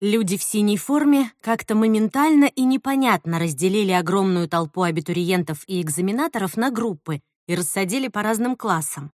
Люди в синей форме как-то моментально и непонятно разделили огромную толпу абитуриентов и экзаменаторов на группы и рассадили по разным классам.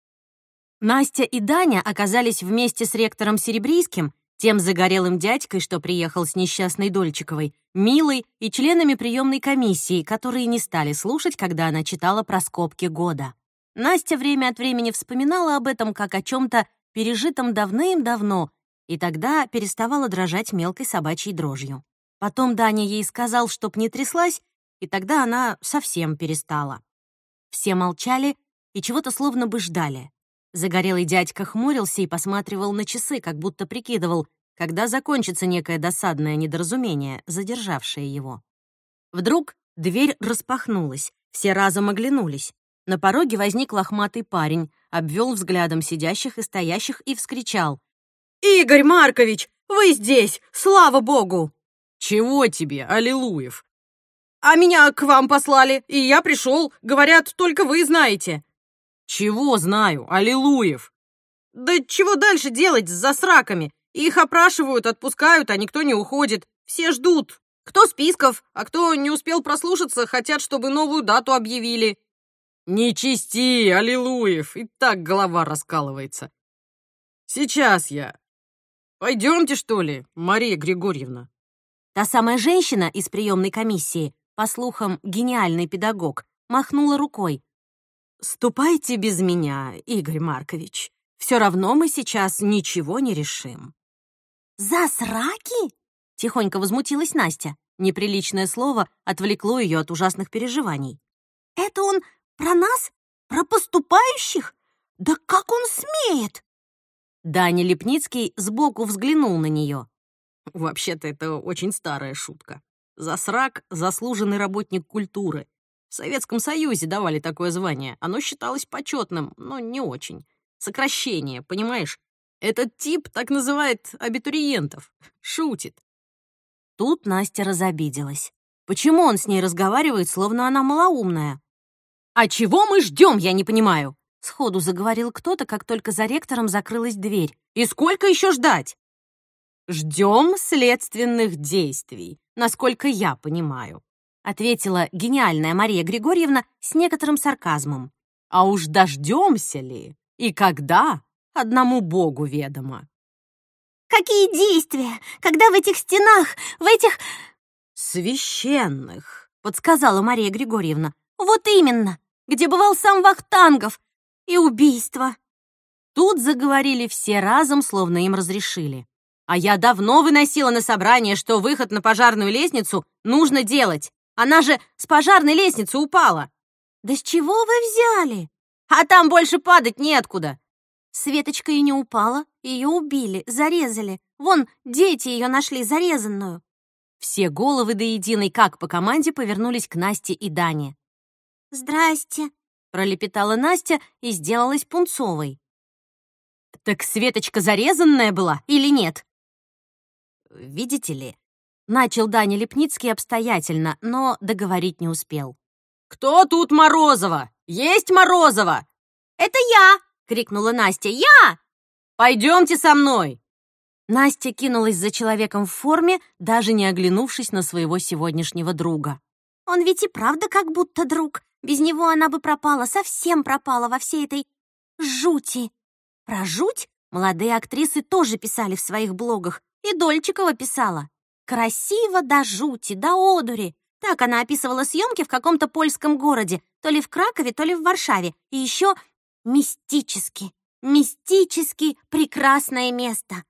Настя и Даня оказались вместе с ректором Серебрийским, тем загорелым дядькой, что приехал с несчастной Дольчиковой, Милой и членами приемной комиссии, которые не стали слушать, когда она читала про скобки года. Настя время от времени вспоминала об этом как о чем то пережитом давным-давно, и тогда переставала дрожать мелкой собачьей дрожью. Потом Даня ей сказал, чтоб не тряслась, и тогда она совсем перестала. Все молчали и чего-то словно бы ждали. Загорелый дядька хмурился и посматривал на часы, как будто прикидывал, когда закончится некое досадное недоразумение, задержавшее его. Вдруг дверь распахнулась, все разом оглянулись. На пороге возник лохматый парень, обвел взглядом сидящих и стоящих и вскричал. «Игорь Маркович, вы здесь! Слава богу!» «Чего тебе, Аллилуев?» «А меня к вам послали, и я пришел. Говорят, только вы знаете». «Чего знаю, Аллилуев?» «Да чего дальше делать с засраками? Их опрашивают, отпускают, а никто не уходит. Все ждут. Кто списков, а кто не успел прослушаться, хотят, чтобы новую дату объявили». «Не чисти, Аллилуев, и так голова раскалывается. Сейчас я. Пойдемте, что ли, Мария Григорьевна?» Та самая женщина из приемной комиссии, по слухам, гениальный педагог, махнула рукой. «Ступайте без меня, Игорь Маркович. Все равно мы сейчас ничего не решим». «За сраки?» — тихонько возмутилась Настя. Неприличное слово отвлекло ее от ужасных переживаний. «Это он про нас? Про поступающих? Да как он смеет?» Даня Лепницкий сбоку взглянул на нее. «Вообще-то это очень старая шутка. Засрак — заслуженный работник культуры. В Советском Союзе давали такое звание. Оно считалось почетным, но не очень. Сокращение, понимаешь? Этот тип так называет абитуриентов. Шутит. Тут Настя разобиделась. Почему он с ней разговаривает, словно она малоумная? «А чего мы ждем, я не понимаю?» Сходу заговорил кто-то, как только за ректором закрылась дверь. «И сколько еще ждать?» «Ждем следственных действий, насколько я понимаю», ответила гениальная Мария Григорьевна с некоторым сарказмом. «А уж дождемся ли? И когда? Одному Богу ведомо». «Какие действия? Когда в этих стенах, в этих...» «Священных», — подсказала Мария Григорьевна. «Вот именно, где бывал сам Вахтангов, и убийство». Тут заговорили все разом, словно им разрешили. А я давно выносила на собрание, что выход на пожарную лестницу нужно делать. Она же с пожарной лестницы упала. Да с чего вы взяли? А там больше падать неоткуда. Светочка и не упала, ее убили, зарезали. Вон, дети ее нашли зарезанную. Все головы до единой, как по команде, повернулись к Насте и Дане. «Здрасте», — пролепетала Настя и сделалась пунцовой. «Так Светочка зарезанная была или нет?» «Видите ли...» — начал Даня Лепницкий обстоятельно, но договорить не успел. «Кто тут Морозова? Есть Морозова?» «Это я!» — крикнула Настя. «Я!» «Пойдемте со мной!» Настя кинулась за человеком в форме, даже не оглянувшись на своего сегодняшнего друга. «Он ведь и правда как будто друг. Без него она бы пропала, совсем пропала во всей этой жути. Про жуть молодые актрисы тоже писали в своих блогах, и Дольчикова писала. Красиво до жути, до одури. Так она описывала съемки в каком-то польском городе, то ли в Кракове, то ли в Варшаве. И еще мистически, мистически прекрасное место.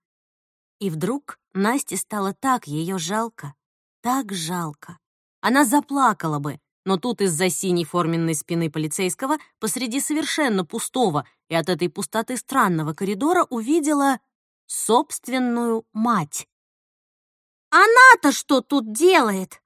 И вдруг Насте стало так ее жалко, так жалко. Она заплакала бы, но тут из-за синей форменной спины полицейского посреди совершенно пустого и от этой пустоты странного коридора увидела собственную мать. «Она-то что тут делает?»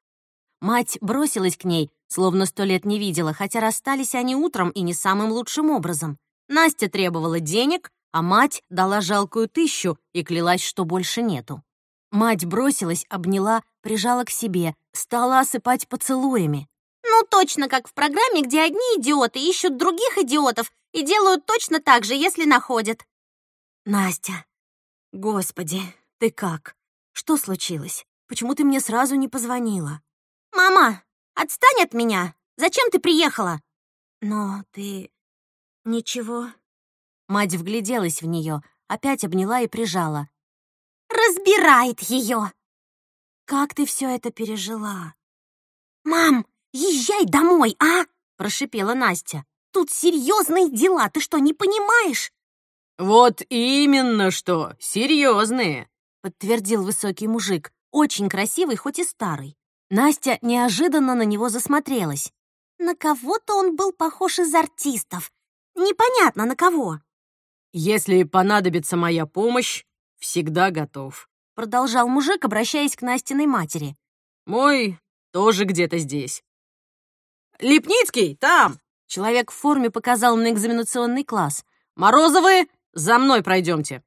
Мать бросилась к ней, словно сто лет не видела, хотя расстались они утром и не самым лучшим образом. Настя требовала денег, а мать дала жалкую тысячу и клялась, что больше нету. Мать бросилась, обняла, прижала к себе, стала осыпать поцелуями. Ну, точно как в программе, где одни идиоты ищут других идиотов и делают точно так же, если находят. Настя, господи, ты как? Что случилось? Почему ты мне сразу не позвонила? «Мама, отстань от меня! Зачем ты приехала?» Но ты... Ничего. Мать вгляделась в нее, опять обняла и прижала. «Разбирает ее!» «Как ты все это пережила?» «Мам, езжай домой, а?» — прошипела Настя. «Тут серьезные дела, ты что, не понимаешь?» «Вот именно что, серьезные!» — подтвердил высокий мужик, очень красивый, хоть и старый. Настя неожиданно на него засмотрелась. На кого-то он был похож из артистов. Непонятно, на кого. «Если понадобится моя помощь, всегда готов», — продолжал мужик, обращаясь к Настиной матери. «Мой тоже где-то здесь». «Лепницкий, там!» Человек в форме показал на экзаменационный класс. «Морозовы, за мной пройдемте».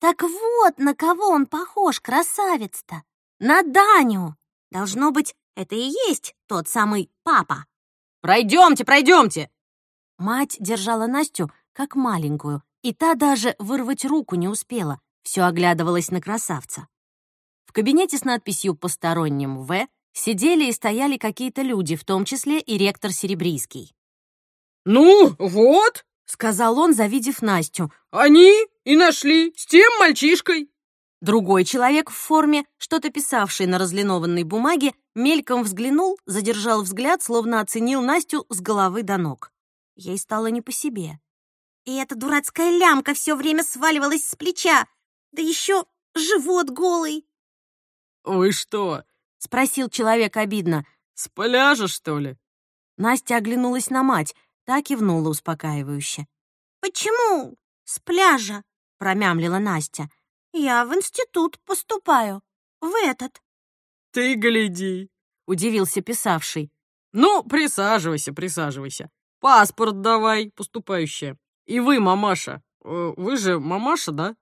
Так вот, на кого он похож, красавец-то. На Даню. Должно быть, это и есть тот самый папа. «Пройдемте, пройдемте!» Мать держала Настю как маленькую, и та даже вырвать руку не успела, все оглядывалась на красавца. В кабинете с надписью «Посторонним В» сидели и стояли какие-то люди, в том числе и ректор Серебрийский. «Ну, вот!» — сказал он, завидев Настю. «Они и нашли с тем мальчишкой!» Другой человек в форме, что-то писавший на разлинованной бумаге, мельком взглянул, задержал взгляд, словно оценил Настю с головы до ног. Ей стало не по себе. И эта дурацкая лямка все время сваливалась с плеча, да еще живот голый. «Вы что?» — спросил человек обидно. «С пляжа, что ли?» Настя оглянулась на мать, так и внула успокаивающе. «Почему с пляжа?» — промямлила Настя. Я в институт поступаю. В этот. Ты гляди, удивился писавший. Ну, присаживайся, присаживайся. Паспорт давай, поступающая. И вы, мамаша. Э, вы же мамаша, да?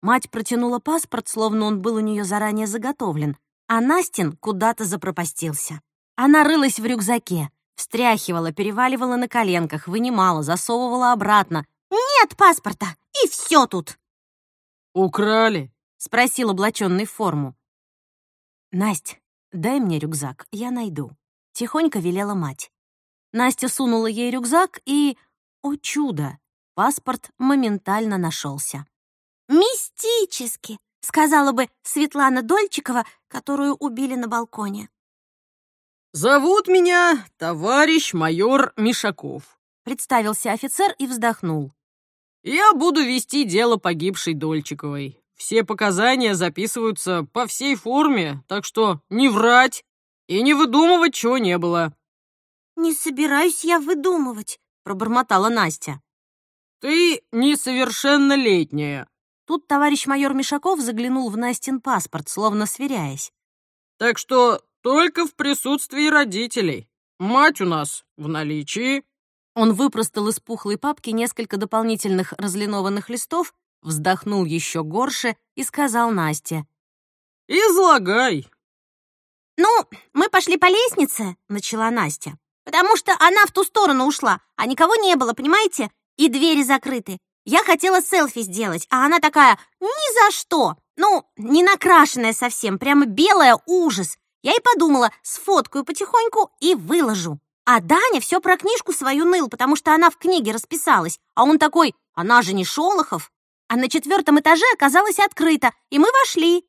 Мать протянула паспорт, словно он был у нее заранее заготовлен, а Настин куда-то запропастился. Она рылась в рюкзаке, встряхивала, переваливала на коленках, вынимала, засовывала обратно. «Нет паспорта, и все тут!» «Украли?» — спросил облаченный в форму. «Насть, дай мне рюкзак, я найду», — тихонько велела мать. Настя сунула ей рюкзак и... О чудо! Паспорт моментально нашелся. «Мистически!» — сказала бы Светлана Дольчикова, которую убили на балконе. «Зовут меня товарищ майор Мишаков», — представился офицер и вздохнул. Я буду вести дело погибшей Дольчиковой. Все показания записываются по всей форме, так что не врать и не выдумывать, чего не было». «Не собираюсь я выдумывать», — пробормотала Настя. «Ты несовершеннолетняя». Тут товарищ майор Мишаков заглянул в Настин паспорт, словно сверяясь. «Так что только в присутствии родителей. Мать у нас в наличии». Он выпростал из пухлой папки несколько дополнительных разлинованных листов, вздохнул еще горше и сказал Насте. «Излагай». «Ну, мы пошли по лестнице», — начала Настя, «потому что она в ту сторону ушла, а никого не было, понимаете? И двери закрыты. Я хотела селфи сделать, а она такая «ни за что». Ну, не накрашенная совсем, прямо белая ужас. Я и подумала, сфоткаю потихоньку и выложу. А Даня все про книжку свою ныл, потому что она в книге расписалась. А он такой, она же не Шолохов. А на четвертом этаже оказалось открыто, и мы вошли.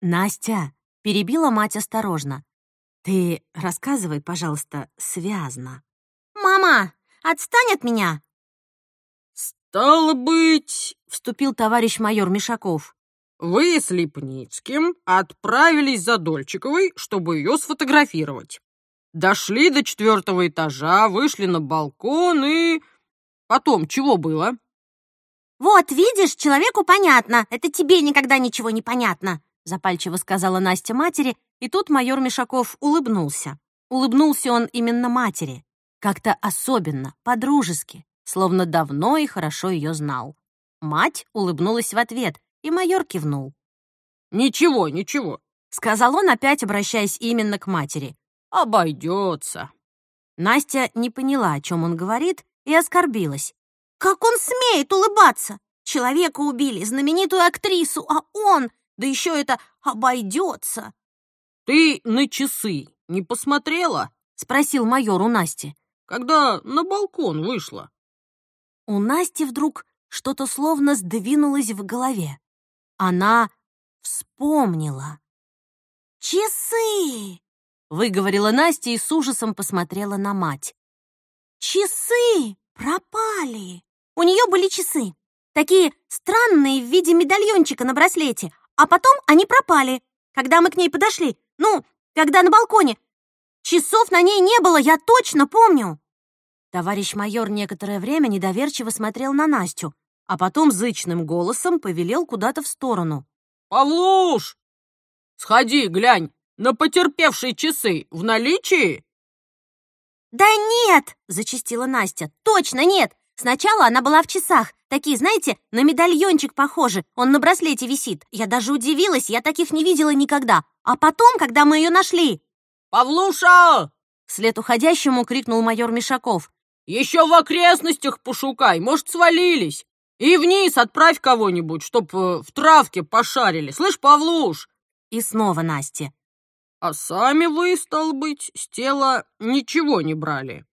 Настя, перебила мать осторожно. Ты рассказывай, пожалуйста, связно. Мама, отстань от меня. Стало быть, вступил товарищ майор Мишаков. Вы с Липницким отправились за Дольчиковой, чтобы ее сфотографировать. Дошли до четвертого этажа, вышли на балкон и... Потом чего было? «Вот, видишь, человеку понятно. Это тебе никогда ничего не понятно», запальчиво сказала Настя матери, и тут майор Мишаков улыбнулся. Улыбнулся он именно матери. Как-то особенно, по-дружески, словно давно и хорошо ее знал. Мать улыбнулась в ответ, и майор кивнул. «Ничего, ничего», — сказал он, опять обращаясь именно к матери обойдется». Настя не поняла, о чем он говорит, и оскорбилась. «Как он смеет улыбаться? Человека убили, знаменитую актрису, а он Да еще это обойдется. Ты на часы не посмотрела? Спросил майор у Насти. Когда на балкон вышла. У Насти вдруг что-то словно сдвинулось в голове. Она вспомнила. «Часы!» — выговорила Настя и с ужасом посмотрела на мать. «Часы пропали! У нее были часы, такие странные в виде медальончика на браслете, а потом они пропали, когда мы к ней подошли, ну, когда на балконе. Часов на ней не было, я точно помню!» Товарищ майор некоторое время недоверчиво смотрел на Настю, а потом зычным голосом повелел куда-то в сторону. «Павлуш, сходи, глянь, на потерпевшие часы в наличии?» «Да нет!» — зачастила Настя. «Точно нет! Сначала она была в часах. Такие, знаете, на медальончик похожи. Он на браслете висит. Я даже удивилась, я таких не видела никогда. А потом, когда мы ее нашли...» «Павлуша!» — вслед уходящему крикнул майор Мишаков. Еще в окрестностях пошукай, может, свалились. И вниз отправь кого-нибудь, чтоб э, в травке пошарили. Слышь, Павлуш?» И снова Настя. «А сами вы, стал быть, с тела ничего не брали?»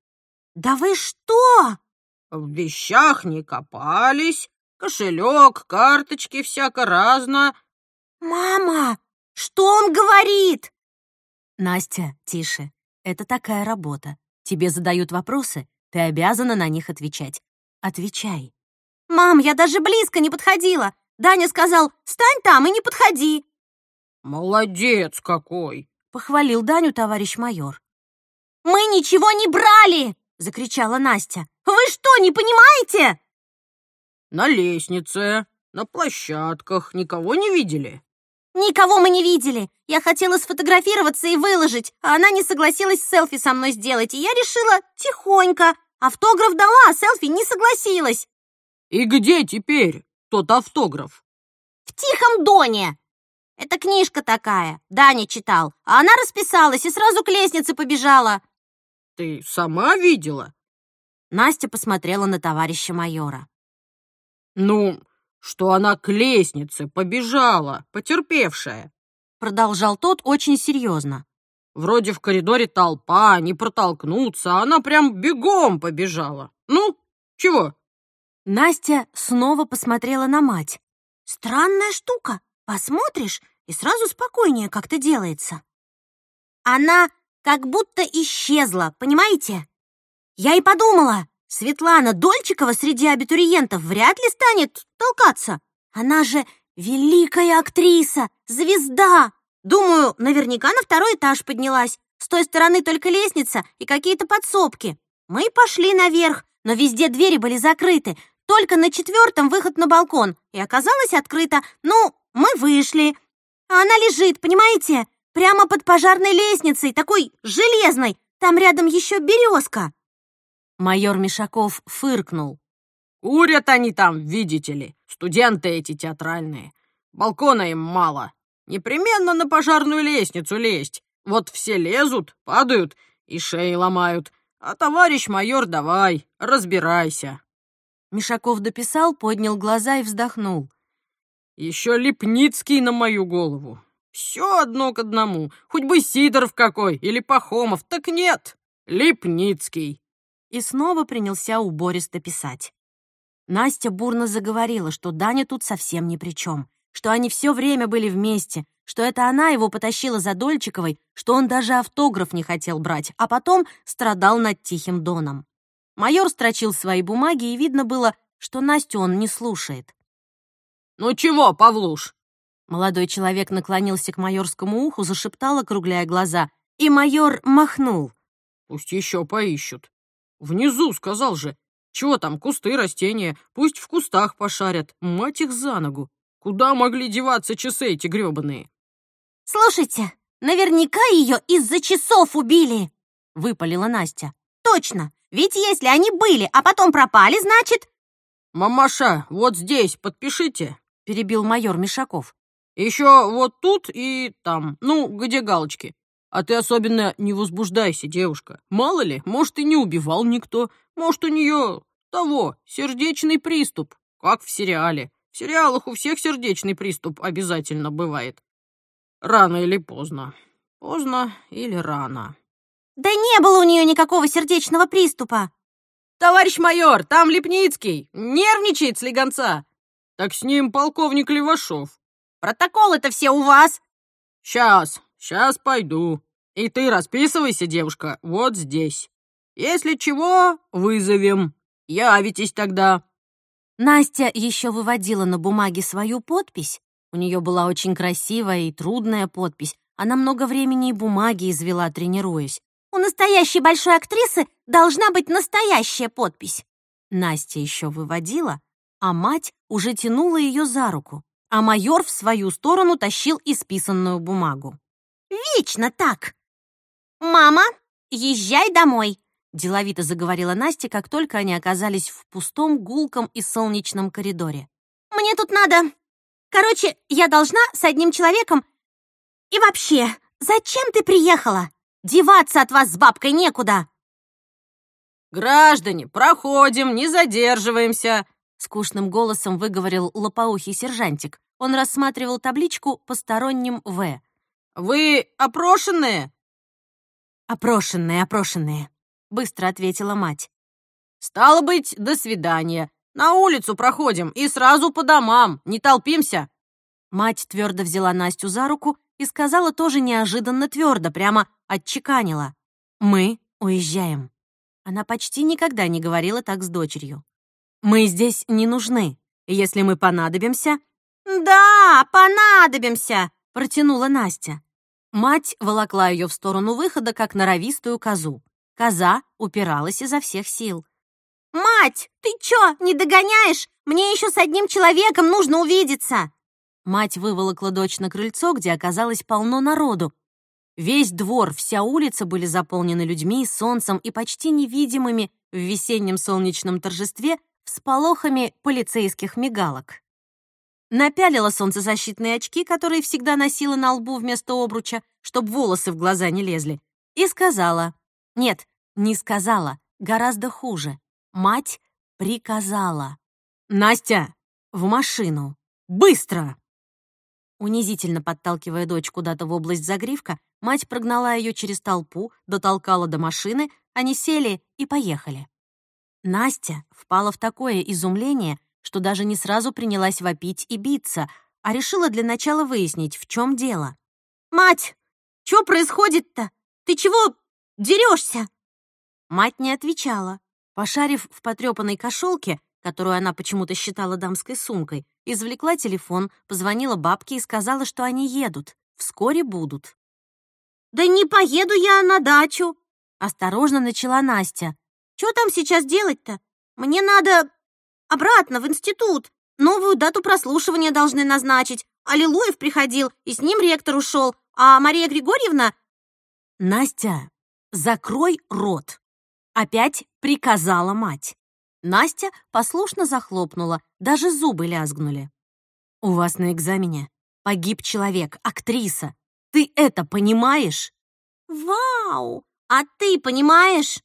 «Да вы что?» «В вещах не копались, кошелек, карточки всяко разно». «Мама, что он говорит?» «Настя, тише. Это такая работа. Тебе задают вопросы, ты обязана на них отвечать. Отвечай. Мам, я даже близко не подходила. Даня сказал, стань там и не подходи. Молодец какой, похвалил Даню товарищ майор. Мы ничего не брали, закричала Настя. Вы что, не понимаете? На лестнице, на площадках никого не видели? Никого мы не видели. Я хотела сфотографироваться и выложить, а она не согласилась селфи со мной сделать, и я решила тихонько. Автограф дала, а селфи не согласилась. И где теперь тот автограф? В Тихом Доне. Это книжка такая, Даня читал, а она расписалась и сразу к лестнице побежала. Ты сама видела? Настя посмотрела на товарища майора. Ну, что она к лестнице побежала, потерпевшая. Продолжал тот очень серьезно. Вроде в коридоре толпа, не протолкнуться, а она прям бегом побежала. Ну, чего? Настя снова посмотрела на мать. Странная штука. Посмотришь, и сразу спокойнее как-то делается. Она как будто исчезла, понимаете? Я и подумала, Светлана Дольчикова среди абитуриентов вряд ли станет толкаться. Она же великая актриса, звезда. Думаю, наверняка на второй этаж поднялась. С той стороны только лестница и какие-то подсобки. Мы пошли наверх, но везде двери были закрыты. Только на четвертом выход на балкон. И оказалось открыто. Ну, мы вышли. А она лежит, понимаете? Прямо под пожарной лестницей, такой железной. Там рядом еще березка. Майор Мишаков фыркнул. «Курят они там, видите ли, студенты эти театральные. Балкона им мало. Непременно на пожарную лестницу лезть. Вот все лезут, падают и шеи ломают. А товарищ майор, давай, разбирайся». Мишаков дописал, поднял глаза и вздохнул. «Еще Лепницкий на мою голову. Все одно к одному. Хоть бы Сидоров какой или Пахомов, так нет. Лепницкий и снова принялся убористо писать. Настя бурно заговорила, что Даня тут совсем ни при чем, что они все время были вместе, что это она его потащила за Дольчиковой, что он даже автограф не хотел брать, а потом страдал над Тихим Доном. Майор строчил свои бумаги, и видно было, что Настю он не слушает. «Ну чего, Павлуш?» Молодой человек наклонился к майорскому уху, зашептал, округляя глаза, и майор махнул. «Пусть еще поищут. Внизу, сказал же. Чего там, кусты, растения? Пусть в кустах пошарят. Мать их за ногу. Куда могли деваться часы эти грёбаные? Слушайте, наверняка ее из-за часов убили, выпалила Настя. Точно. Ведь если они были, а потом пропали, значит... «Мамаша, вот здесь подпишите», — перебил майор Мишаков. «Еще вот тут и там, ну, где галочки. А ты особенно не возбуждайся, девушка. Мало ли, может, и не убивал никто. Может, у нее того, сердечный приступ, как в сериале. В сериалах у всех сердечный приступ обязательно бывает. Рано или поздно. Поздно или рано. Да не было у нее никакого сердечного приступа. Товарищ майор, там Лепницкий. Нервничает слегонца. Так с ним полковник Левашов. Протоколы-то все у вас. Сейчас, сейчас пойду. И ты расписывайся, девушка, вот здесь. Если чего, вызовем. Явитесь тогда. Настя еще выводила на бумаге свою подпись. У нее была очень красивая и трудная подпись. Она много времени и бумаги извела, тренируясь. У настоящей большой актрисы должна быть настоящая подпись. Настя еще выводила, а мать уже тянула ее за руку, а майор в свою сторону тащил исписанную бумагу. «Вечно так!» «Мама, езжай домой!» Деловито заговорила Настя, как только они оказались в пустом, гулком и солнечном коридоре. «Мне тут надо... Короче, я должна с одним человеком... И вообще, зачем ты приехала? Деваться от вас с бабкой некуда!» «Граждане, проходим, не задерживаемся!» Скучным голосом выговорил лопоухий сержантик. Он рассматривал табличку «Посторонним В». «Вы опрошенные?» «Опрошенные, опрошенные», — быстро ответила мать. «Стало быть, до свидания. На улицу проходим и сразу по домам, не толпимся». Мать твердо взяла Настю за руку и сказала тоже неожиданно твердо, прямо отчеканила. «Мы уезжаем». Она почти никогда не говорила так с дочерью. «Мы здесь не нужны. Если мы понадобимся...» «Да, понадобимся!» — протянула Настя. Мать волокла ее в сторону выхода, как норовистую козу. Коза упиралась изо всех сил. «Мать, ты чё, не догоняешь? Мне еще с одним человеком нужно увидеться!» Мать выволокла дочь на крыльцо, где оказалось полно народу. Весь двор, вся улица были заполнены людьми, солнцем и почти невидимыми в весеннем солнечном торжестве всполохами полицейских мигалок. Напялила солнцезащитные очки, которые всегда носила на лбу вместо обруча, чтобы волосы в глаза не лезли, и сказала. Нет, не сказала, гораздо хуже. Мать приказала. «Настя, в машину! Быстро!» Унизительно подталкивая дочь куда-то в область загривка, мать прогнала ее через толпу, дотолкала до машины, они сели и поехали. Настя впала в такое изумление, что даже не сразу принялась вопить и биться, а решила для начала выяснить, в чем дело. «Мать, что происходит-то? Ты чего дерешься?» Мать не отвечала. Пошарив в потрепанной кошелке, которую она почему-то считала дамской сумкой, извлекла телефон, позвонила бабке и сказала, что они едут. Вскоре будут. «Да не поеду я на дачу!» Осторожно начала Настя. «Что там сейчас делать-то? Мне надо обратно в институт. Новую дату прослушивания должны назначить. Аллилуев приходил, и с ним ректор ушел. А Мария Григорьевна...» «Настя, закрой рот!» Опять приказала мать. Настя послушно захлопнула, даже зубы лязгнули. «У вас на экзамене погиб человек, актриса. Ты это понимаешь?» «Вау! А ты понимаешь?»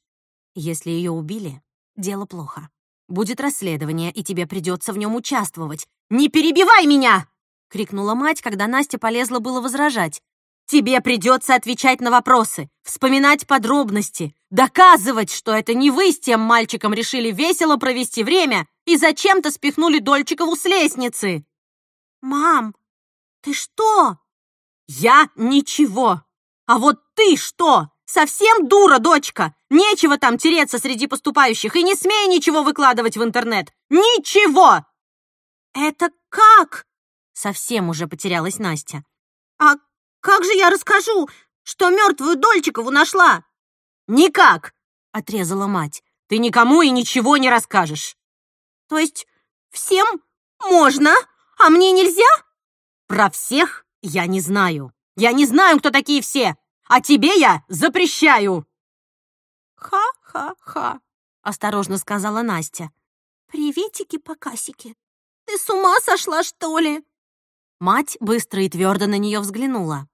«Если ее убили, дело плохо. Будет расследование, и тебе придется в нем участвовать. Не перебивай меня!» — крикнула мать, когда Настя полезла было возражать. «Тебе придется отвечать на вопросы, вспоминать подробности, доказывать, что это не вы с тем мальчиком решили весело провести время и зачем-то спихнули Дольчикову с лестницы». «Мам, ты что?» «Я ничего. А вот ты что? Совсем дура, дочка! Нечего там тереться среди поступающих и не смей ничего выкладывать в интернет! Ничего!» «Это как?» Совсем уже потерялась Настя. «А как же я расскажу, что мертвую Дольчикову нашла?» «Никак!» — отрезала мать. «Ты никому и ничего не расскажешь». «То есть всем можно, а мне нельзя?» «Про всех я не знаю. Я не знаю, кто такие все, а тебе я запрещаю!» «Ха-ха-ха», — осторожно сказала Настя. «Приветики-покасики. Ты с ума сошла, что ли?» Мать быстро и твердо на нее взглянула.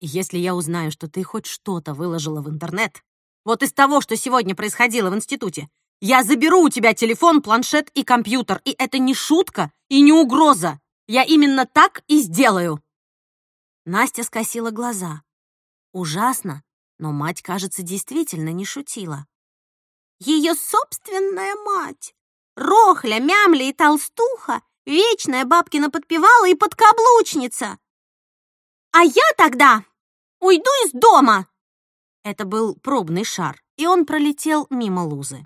«Если я узнаю, что ты хоть что-то выложила в интернет, вот из того, что сегодня происходило в институте, я заберу у тебя телефон, планшет и компьютер, и это не шутка и не угроза. Я именно так и сделаю. Настя скосила глаза. Ужасно, но мать, кажется, действительно не шутила. Ее собственная мать. Рохля, мямля и толстуха, вечная бабкина подпевала и подкаблучница. А я тогда уйду из дома. Это был пробный шар, и он пролетел мимо Лузы.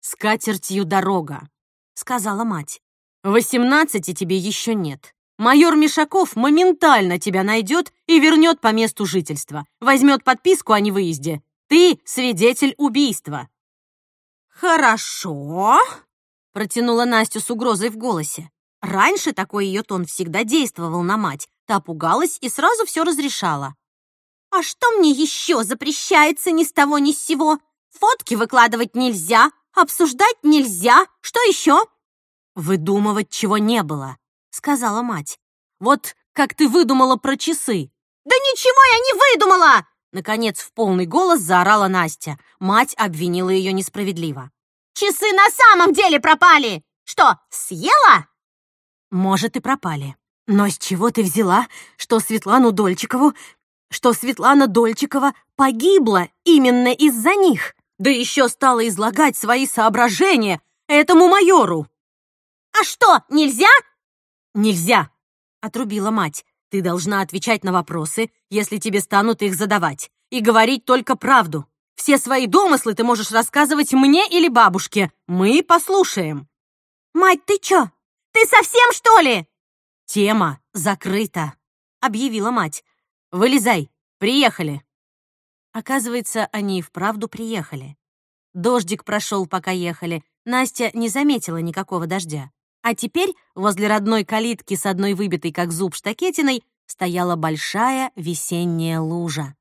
«С катертью дорога», — сказала мать. «Восемнадцати тебе еще нет. Майор Мишаков моментально тебя найдет и вернет по месту жительства. Возьмет подписку о невыезде. Ты свидетель убийства». «Хорошо», — протянула Настя с угрозой в голосе. Раньше такой ее тон всегда действовал на мать. Та пугалась и сразу все разрешала. «А что мне еще запрещается ни с того ни с сего? Фотки выкладывать нельзя, обсуждать нельзя. Что еще?» «Выдумывать чего не было», — сказала мать. «Вот как ты выдумала про часы». «Да ничего я не выдумала!» Наконец, в полный голос заорала Настя. Мать обвинила ее несправедливо. «Часы на самом деле пропали! Что, съела?» «Может, и пропали. Но с чего ты взяла, что Светлану Дольчикову, что Светлана Дольчикова погибла именно из-за них? Да еще стала излагать свои соображения этому майору!» «А что, нельзя?» «Нельзя!» — отрубила мать. Ты должна отвечать на вопросы, если тебе станут их задавать, и говорить только правду. Все свои домыслы ты можешь рассказывать мне или бабушке. Мы послушаем. Мать, ты чё? Ты совсем, что ли? Тема закрыта, объявила мать. Вылезай, приехали. Оказывается, они и вправду приехали. Дождик прошел, пока ехали. Настя не заметила никакого дождя. А теперь возле родной калитки с одной выбитой как зуб штакетиной стояла большая весенняя лужа.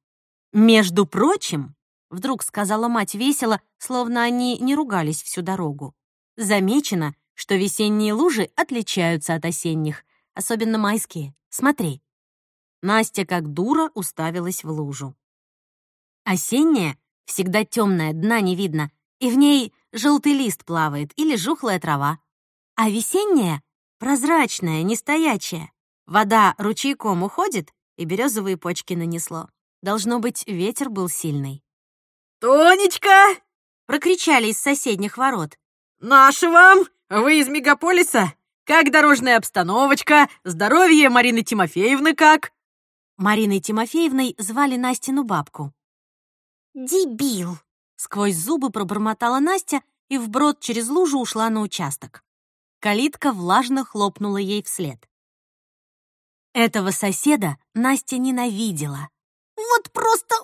«Между прочим», — вдруг сказала мать весело, словно они не ругались всю дорогу, «замечено, что весенние лужи отличаются от осенних, особенно майские. Смотри». Настя как дура уставилась в лужу. Осенняя всегда темная, дна не видно, и в ней желтый лист плавает или жухлая трава. А весенняя — прозрачная, не стоячая. Вода ручейком уходит, и березовые почки нанесло. Должно быть, ветер был сильный. «Тонечка!» — прокричали из соседних ворот. «Наши вам! Вы из мегаполиса? Как дорожная обстановочка? Здоровье Марины Тимофеевны как?» Мариной Тимофеевной звали Настину бабку. «Дебил!» — сквозь зубы пробормотала Настя и вброд через лужу ушла на участок. Калитка влажно хлопнула ей вслед. Этого соседа Настя ненавидела. Вот просто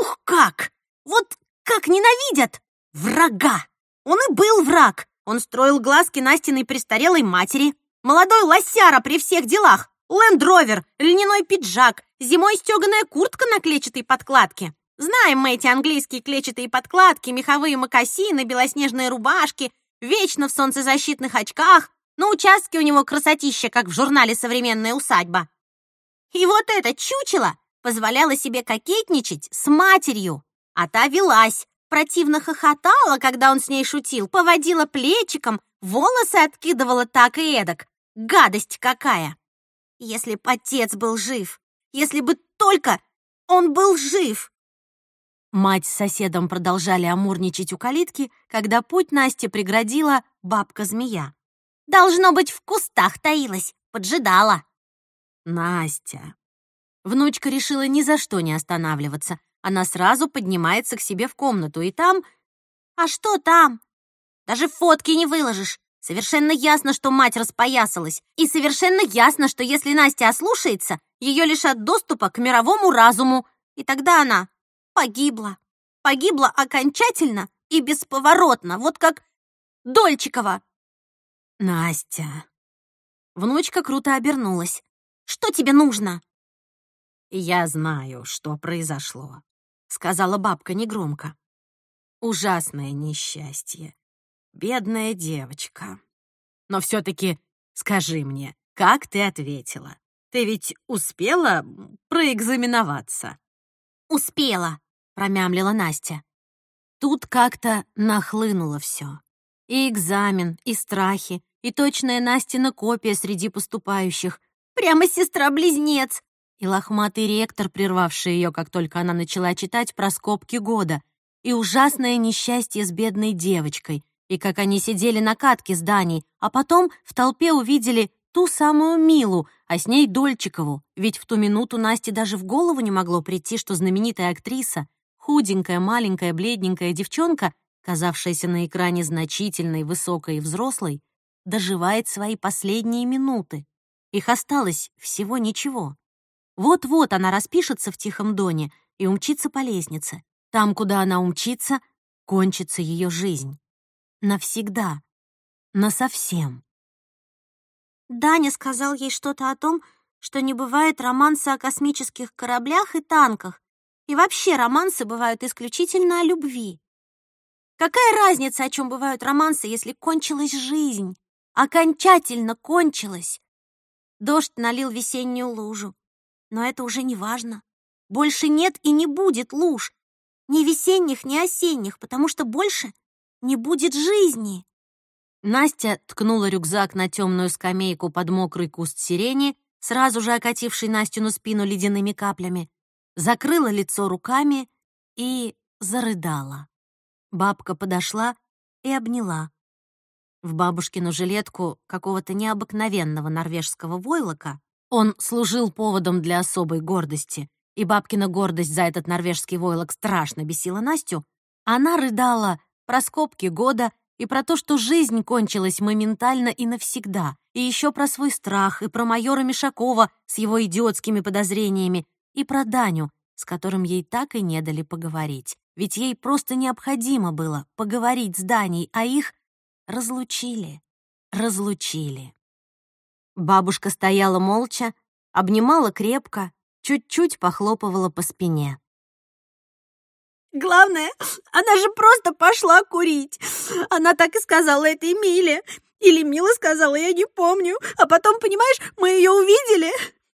ух как! Вот как ненавидят! Врага! Он и был враг. Он строил глазки Настиной престарелой матери. Молодой лосяра при всех делах. Лендровер, льняной пиджак, зимой стеганая куртка на клетчатой подкладке. Знаем мы эти английские клетчатые подкладки, меховые мокасины, белоснежные рубашки, вечно в солнцезащитных очках, на участке у него красотища, как в журнале «Современная усадьба». И вот это чучело позволяло себе кокетничать с матерью, а та велась, противно хохотала, когда он с ней шутил, поводила плечиком, волосы откидывала так и эдак. Гадость какая! Если б отец был жив, если бы только он был жив! Мать с соседом продолжали амурничать у калитки, когда путь Насте преградила бабка-змея. «Должно быть, в кустах таилась, поджидала». «Настя». Внучка решила ни за что не останавливаться. Она сразу поднимается к себе в комнату, и там... «А что там? Даже фотки не выложишь. Совершенно ясно, что мать распоясалась. И совершенно ясно, что если Настя ослушается, ее лишат доступа к мировому разуму. И тогда она Погибла. Погибла окончательно и бесповоротно, вот как Дольчикова. Настя. Внучка круто обернулась. Что тебе нужно? Я знаю, что произошло, сказала бабка негромко. Ужасное несчастье. Бедная девочка. Но все-таки скажи мне, как ты ответила? Ты ведь успела проэкзаменоваться? «Успела», — промямлила Настя. Тут как-то нахлынуло все. И экзамен, и страхи, и точная Настина копия среди поступающих. Прямо сестра-близнец. И лохматый ректор, прервавший ее, как только она начала читать про скобки года. И ужасное несчастье с бедной девочкой. И как они сидели на катке с Даней, а потом в толпе увидели ту самую Милу, а с ней Дольчикову, ведь в ту минуту Насте даже в голову не могло прийти, что знаменитая актриса, худенькая, маленькая, бледненькая девчонка, казавшаяся на экране значительной, высокой и взрослой, доживает свои последние минуты. Их осталось всего ничего. Вот-вот она распишется в тихом доне и умчится по лестнице. Там, куда она умчится, кончится ее жизнь. Навсегда. Насовсем. Даня сказал ей что-то о том, что не бывает романса о космических кораблях и танках, и вообще романсы бывают исключительно о любви. Какая разница, о чем бывают романсы, если кончилась жизнь? Окончательно кончилась. Дождь налил весеннюю лужу. Но это уже не важно. Больше нет и не будет луж. Ни весенних, ни осенних, потому что больше не будет жизни. Настя ткнула рюкзак на темную скамейку под мокрый куст сирени, сразу же окативший Настину спину ледяными каплями, закрыла лицо руками и зарыдала. Бабка подошла и обняла. В бабушкину жилетку какого-то необыкновенного норвежского войлока он служил поводом для особой гордости, и бабкина гордость за этот норвежский войлок страшно бесила Настю, она рыдала про скобки года и про то, что жизнь кончилась моментально и навсегда, и еще про свой страх, и про майора Мишакова с его идиотскими подозрениями, и про Даню, с которым ей так и не дали поговорить. Ведь ей просто необходимо было поговорить с Даней, а их разлучили. Разлучили. Бабушка стояла молча, обнимала крепко, чуть-чуть похлопывала по спине. Главное, она же просто пошла курить. Она так и сказала этой Миле. Или Мила сказала, я не помню. А потом, понимаешь, мы ее увидели,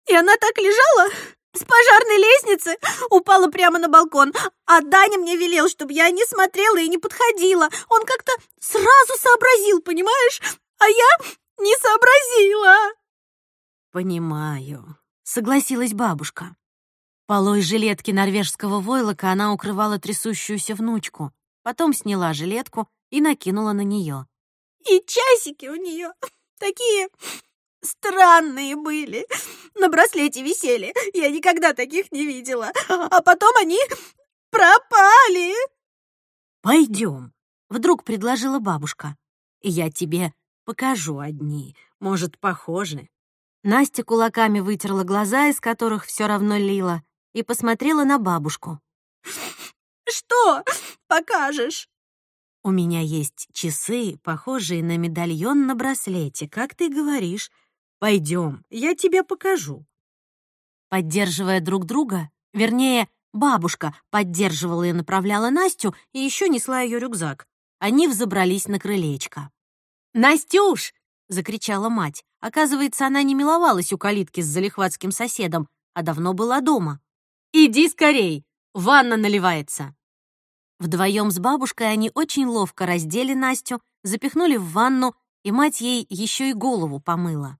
и она так лежала с пожарной лестницы, упала прямо на балкон. А Даня мне велел, чтобы я не смотрела и не подходила. Он как-то сразу сообразил, понимаешь? А я не сообразила. Понимаю, согласилась бабушка. Полой жилетки норвежского войлока она укрывала трясущуюся внучку, потом сняла жилетку и накинула на нее. И часики у нее такие странные были. На браслете висели. Я никогда таких не видела. А потом они пропали. Пойдем, вдруг предложила бабушка. Я тебе покажу одни. Может, похожи. Настя кулаками вытерла глаза, из которых все равно лила, и посмотрела на бабушку. «Что покажешь?» «У меня есть часы, похожие на медальон на браслете, как ты говоришь. Пойдем, я тебе покажу». Поддерживая друг друга, вернее, бабушка поддерживала и направляла Настю и еще несла ее рюкзак. Они взобрались на крылечко. «Настюш!» — закричала мать. Оказывается, она не миловалась у калитки с залихватским соседом, а давно была дома. «Иди скорей! Ванна наливается!» Вдвоем с бабушкой они очень ловко раздели Настю, запихнули в ванну, и мать ей еще и голову помыла.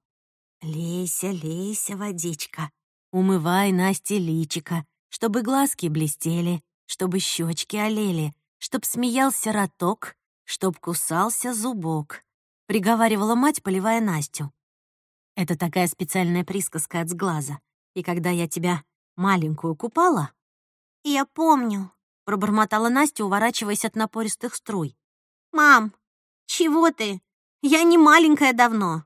«Лейся, лейся, водичка, умывай Насте личика, чтобы глазки блестели, чтобы щечки олели, чтоб смеялся роток, чтоб кусался зубок», — приговаривала мать, поливая Настю. «Это такая специальная присказка от сглаза, и когда я тебя маленькую купала?» «Я помню», — пробормотала Настя, уворачиваясь от напористых струй. «Мам, чего ты? Я не маленькая давно».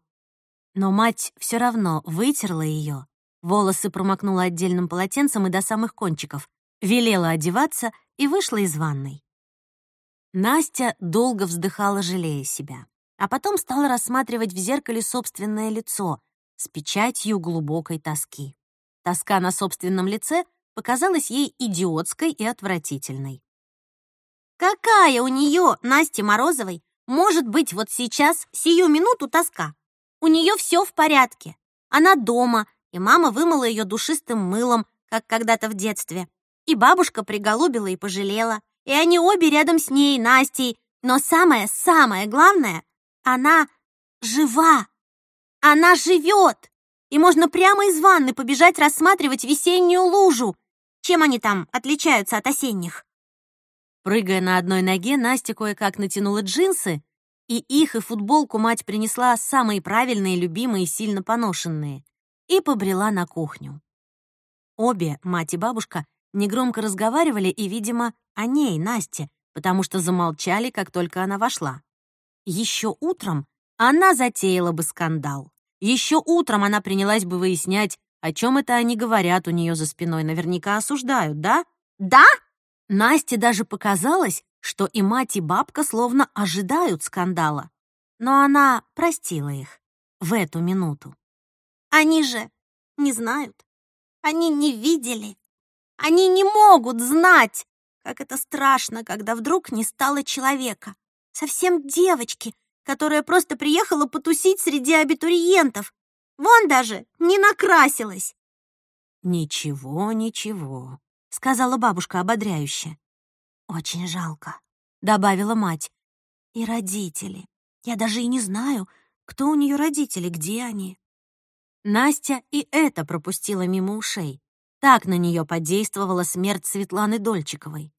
Но мать все равно вытерла ее, волосы промокнула отдельным полотенцем и до самых кончиков, велела одеваться и вышла из ванной. Настя долго вздыхала, жалея себя, а потом стала рассматривать в зеркале собственное лицо с печатью глубокой тоски. Тоска на собственном лице показалась ей идиотской и отвратительной. «Какая у нее, Насти Морозовой, может быть вот сейчас, сию минуту тоска? У нее все в порядке. Она дома, и мама вымыла ее душистым мылом, как когда-то в детстве. И бабушка приголубила и пожалела. И они обе рядом с ней, Настей, Но самое-самое главное, она жива. Она живет. И можно прямо из ванны побежать рассматривать весеннюю лужу. Чем они там отличаются от осенних? Прыгая на одной ноге, Настя кое-как натянула джинсы, и их и футболку мать принесла самые правильные, любимые, сильно поношенные, и побрела на кухню. Обе, мать и бабушка, негромко разговаривали и, видимо, о ней, Насте, потому что замолчали, как только она вошла. Еще утром она затеяла бы скандал. Еще утром она принялась бы выяснять, о чем это они говорят у нее за спиной. Наверняка осуждают, да? Да? Насте даже показалось, что и мать, и бабка словно ожидают скандала. Но она простила их в эту минуту. Они же не знают. Они не видели. Они не могут знать, как это страшно, когда вдруг не стало человека. Совсем девочки, которая просто приехала потусить среди абитуриентов. Вон даже не накрасилась. «Ничего, ничего», — сказала бабушка ободряюще. «Очень жалко», — добавила мать. «И родители. Я даже и не знаю, кто у нее родители, где они». Настя и это пропустила мимо ушей. Так на нее подействовала смерть Светланы Дольчиковой.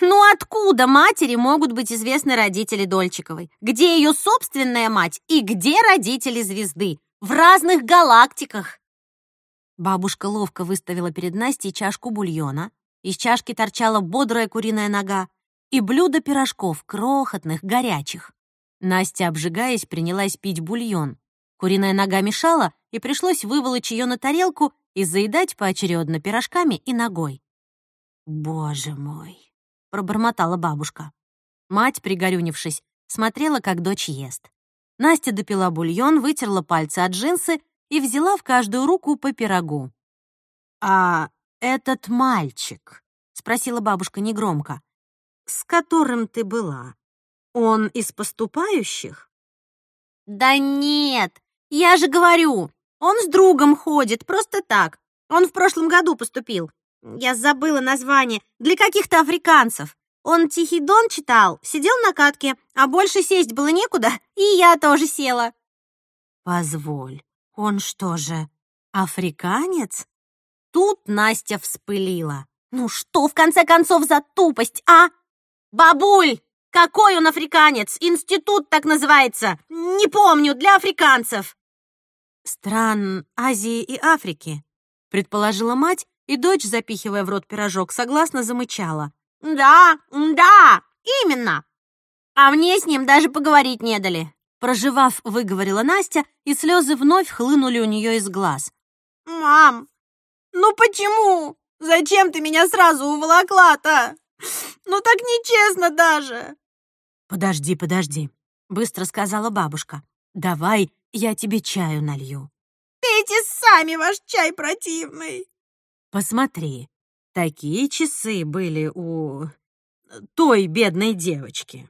Ну откуда матери могут быть известны родители Дольчиковой? Где ее собственная мать и где родители звезды? В разных галактиках. Бабушка ловко выставила перед Настей чашку бульона. Из чашки торчала бодрая куриная нога и блюдо пирожков, крохотных, горячих. Настя, обжигаясь, принялась пить бульон. Куриная нога мешала, и пришлось выволочь ее на тарелку и заедать поочередно пирожками и ногой. «Боже мой!» — пробормотала бабушка. Мать, пригорюнившись, смотрела, как дочь ест. Настя допила бульон, вытерла пальцы от джинсы и взяла в каждую руку по пирогу. «А этот мальчик?» — спросила бабушка негромко. «С которым ты была? Он из поступающих?» «Да нет, я же говорю, он с другом ходит, просто так. Он в прошлом году поступил. Я забыла название. Для каких-то африканцев. Он «Тихий дон» читал, сидел на катке, а больше сесть было некуда, и я тоже села. Позволь, он что же, африканец? Тут Настя вспылила. Ну что, в конце концов, за тупость, а? Бабуль, какой он африканец? Институт так называется. Не помню, для африканцев. Стран Азии и Африки, предположила мать и дочь, запихивая в рот пирожок, согласно замычала. «Да, да, именно. А мне с ним даже поговорить не дали». Проживав, выговорила Настя, и слезы вновь хлынули у нее из глаз. «Мам, ну почему? Зачем ты меня сразу уволокла-то? Ну так нечестно даже!» «Подожди, подожди», — быстро сказала бабушка. «Давай я тебе чаю налью». «Пейте сами ваш чай противный!» Посмотри, такие часы были у той бедной девочки.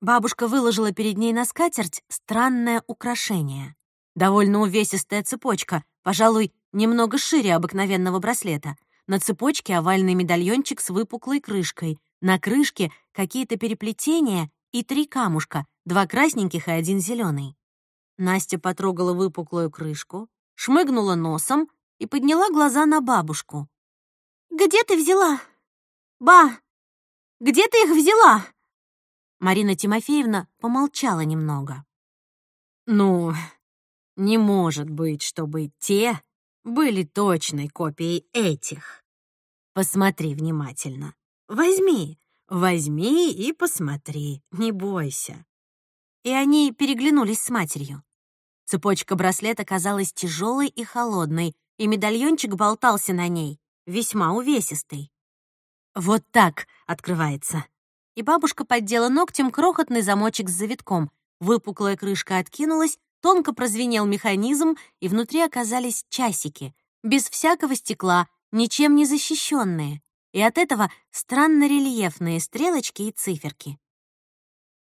Бабушка выложила перед ней на скатерть странное украшение. Довольно увесистая цепочка, пожалуй, немного шире обыкновенного браслета. На цепочке овальный медальончик с выпуклой крышкой. На крышке какие-то переплетения и три камушка, два красненьких и один зеленый. Настя потрогала выпуклую крышку, шмыгнула носом и подняла глаза на бабушку. «Где ты взяла? Ба, где ты их взяла?» Марина Тимофеевна помолчала немного. «Ну, не может быть, чтобы те были точной копией этих. Посмотри внимательно. Возьми, возьми и посмотри, не бойся». И они переглянулись с матерью. Цепочка браслета казалась тяжелой и холодной, и медальончик болтался на ней, весьма увесистый. Вот так открывается. И бабушка поддела ногтем крохотный замочек с завитком. Выпуклая крышка откинулась, тонко прозвенел механизм, и внутри оказались часики, без всякого стекла, ничем не защищенные, и от этого странно рельефные стрелочки и циферки.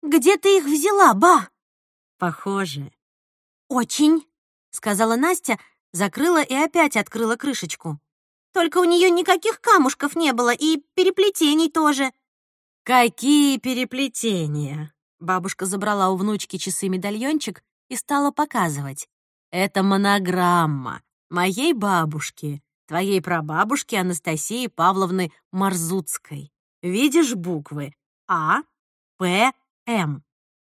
«Где ты их взяла, ба?» «Похоже». «Очень», — сказала Настя, Закрыла и опять открыла крышечку. Только у нее никаких камушков не было и переплетений тоже. Какие переплетения? Бабушка забрала у внучки часы-медальончик и стала показывать. «Это монограмма моей бабушки, твоей прабабушки Анастасии Павловны Марзуцкой. Видишь буквы А, П, М.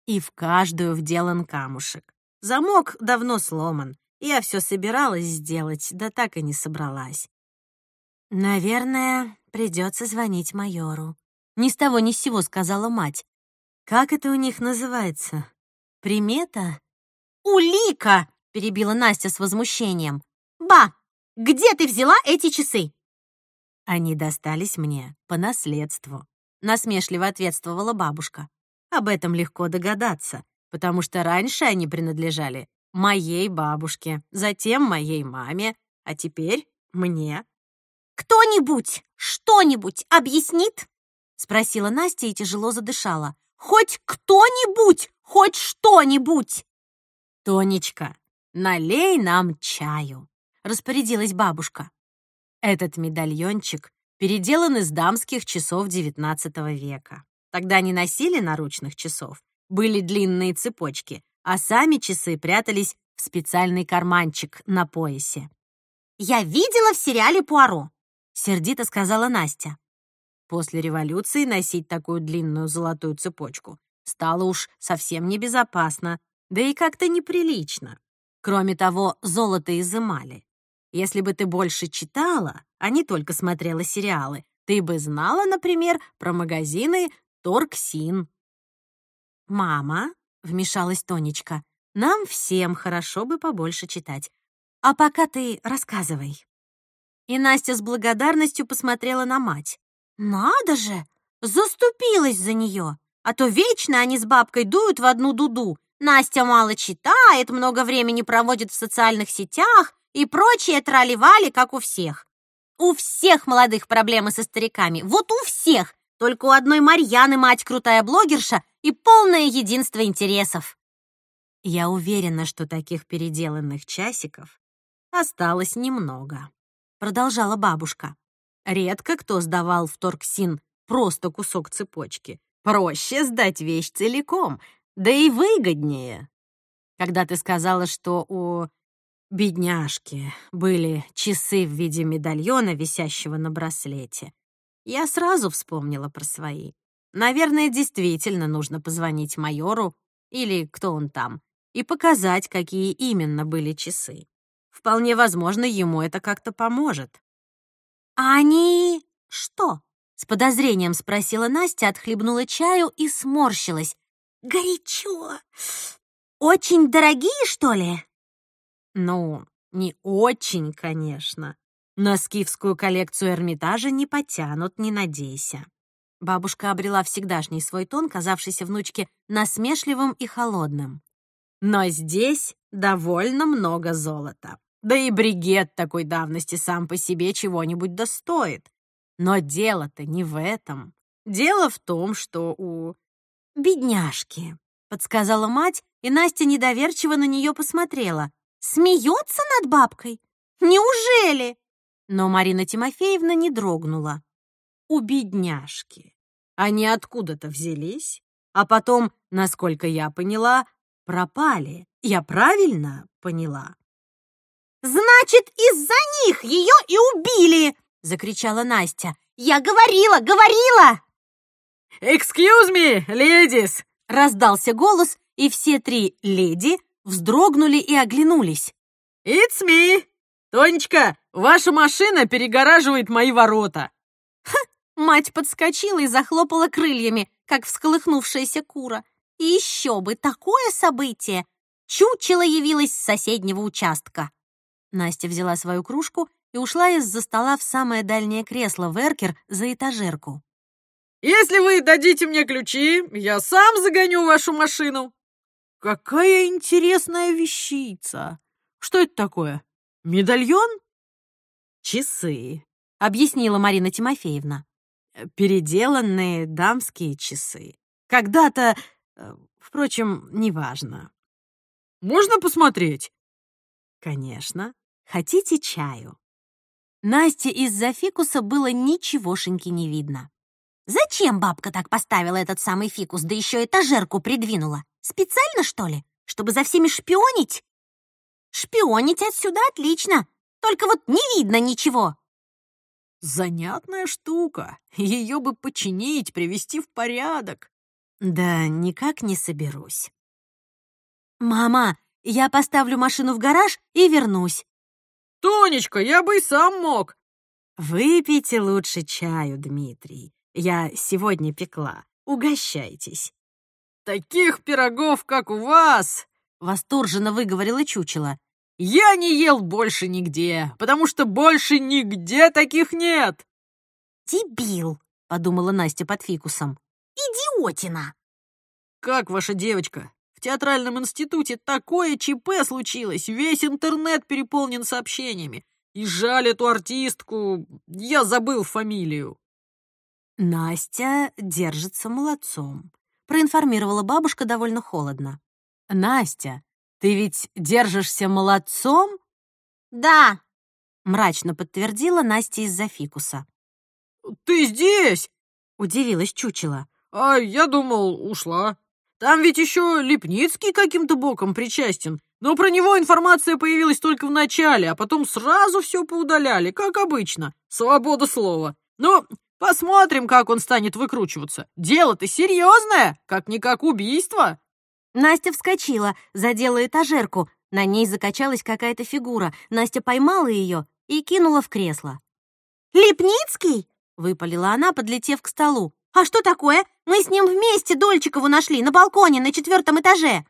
И в каждую вделан камушек. Замок давно сломан. Я все собиралась сделать, да так и не собралась. Наверное, придется звонить майору. Ни с того ни с сего сказала мать. Как это у них называется? Примета? «Улика!» — перебила Настя с возмущением. «Ба, где ты взяла эти часы?» Они достались мне по наследству. Насмешливо ответствовала бабушка. Об этом легко догадаться, потому что раньше они принадлежали моей бабушке, затем моей маме, а теперь мне. «Кто-нибудь что-нибудь объяснит?» — спросила Настя и тяжело задышала. «Хоть кто-нибудь, хоть что-нибудь!» «Тонечка, налей нам чаю», — распорядилась бабушка. Этот медальончик переделан из дамских часов XIX века. Тогда не носили наручных часов, были длинные цепочки, а сами часы прятались в специальный карманчик на поясе. «Я видела в сериале Пуаро», — сердито сказала Настя. После революции носить такую длинную золотую цепочку стало уж совсем небезопасно, да и как-то неприлично. Кроме того, золото изымали. Если бы ты больше читала, а не только смотрела сериалы, ты бы знала, например, про магазины Торксин. «Мама», — вмешалась Тонечка, — «нам всем хорошо бы побольше читать. А пока ты рассказывай». И Настя с благодарностью посмотрела на мать. «Надо же! Заступилась за нее! А то вечно они с бабкой дуют в одну дуду. Настя мало читает, много времени проводит в социальных сетях, и прочие трали-вали, как у всех. У всех молодых проблемы со стариками, вот у всех. Только у одной Марьяны мать крутая блогерша и полное единство интересов. Я уверена, что таких переделанных часиков осталось немного. Продолжала бабушка. Редко кто сдавал в торксин просто кусок цепочки. Проще сдать вещь целиком, да и выгоднее. Когда ты сказала, что у Бедняжки, были часы в виде медальона, висящего на браслете. Я сразу вспомнила про свои. Наверное, действительно нужно позвонить майору, или кто он там, и показать, какие именно были часы. Вполне возможно, ему это как-то поможет. «А они что?» — с подозрением спросила Настя, отхлебнула чаю и сморщилась. «Горячо. Очень дорогие, что ли?» Ну, не очень, конечно. Но скифскую коллекцию Эрмитажа не потянут, не надейся. Бабушка обрела всегдашний свой тон, казавшийся внучке насмешливым и холодным. Но здесь довольно много золота. Да и бригет такой давности сам по себе чего-нибудь достоит. Но дело-то не в этом. Дело в том, что у бедняжки, подсказала мать, и Настя недоверчиво на нее посмотрела. Смеется над бабкой? Неужели? Но Марина Тимофеевна не дрогнула. У бедняжки. Они откуда-то взялись, а потом, насколько я поняла, пропали. Я правильно поняла? «Значит, из-за них ее и убили!» — закричала Настя. «Я говорила, говорила!» «Excuse me, ladies!» — раздался голос, и все три леди вздрогнули и оглянулись. «It's me! Тонечка, ваша машина перегораживает мои ворота!» Ха! Мать подскочила и захлопала крыльями, как всколыхнувшаяся кура. И еще бы, такое событие! Чучело явилось с соседнего участка. Настя взяла свою кружку и ушла из-за стола в самое дальнее кресло в эркер за этажерку. «Если вы дадите мне ключи, я сам загоню вашу машину», Какая интересная вещица! Что это такое? Медальон? Часы, объяснила Марина Тимофеевна. Переделанные дамские часы. Когда-то, э, впрочем, неважно. Можно посмотреть? Конечно. Хотите чаю? Насте из-за фикуса было ничегошеньки не видно. Зачем бабка так поставила этот самый фикус, да еще этажерку придвинула? Специально, что ли? Чтобы за всеми шпионить? Шпионить отсюда отлично, только вот не видно ничего. Занятная штука. Ее бы починить, привести в порядок. Да никак не соберусь. Мама, я поставлю машину в гараж и вернусь. Тонечка, я бы и сам мог. Выпейте лучше чаю, Дмитрий. Я сегодня пекла. Угощайтесь. Таких пирогов, как у вас, восторженно выговорила чучело. Я не ел больше нигде, потому что больше нигде таких нет. Дебил, подумала Настя под фикусом. Идиотина. Как ваша девочка? В театральном институте такое ЧП случилось, весь интернет переполнен сообщениями. И жаль эту артистку, я забыл фамилию. Настя держится молодцом, проинформировала бабушка довольно холодно. Настя, ты ведь держишься молодцом? Да, мрачно подтвердила Настя из-за фикуса. Ты здесь? удивилась чучело. А я думал, ушла. Там ведь еще Лепницкий каким-то боком причастен. Но про него информация появилась только в начале, а потом сразу все поудаляли, как обычно. Свобода слова. Ну, посмотрим, как он станет выкручиваться. Дело-то серьезное, как-никак убийство. Настя вскочила, задела этажерку. На ней закачалась какая-то фигура. Настя поймала ее и кинула в кресло. «Лепницкий?» — выпалила она, подлетев к столу. «А что такое? Мы с ним вместе Дольчикову нашли на балконе на четвертом этаже».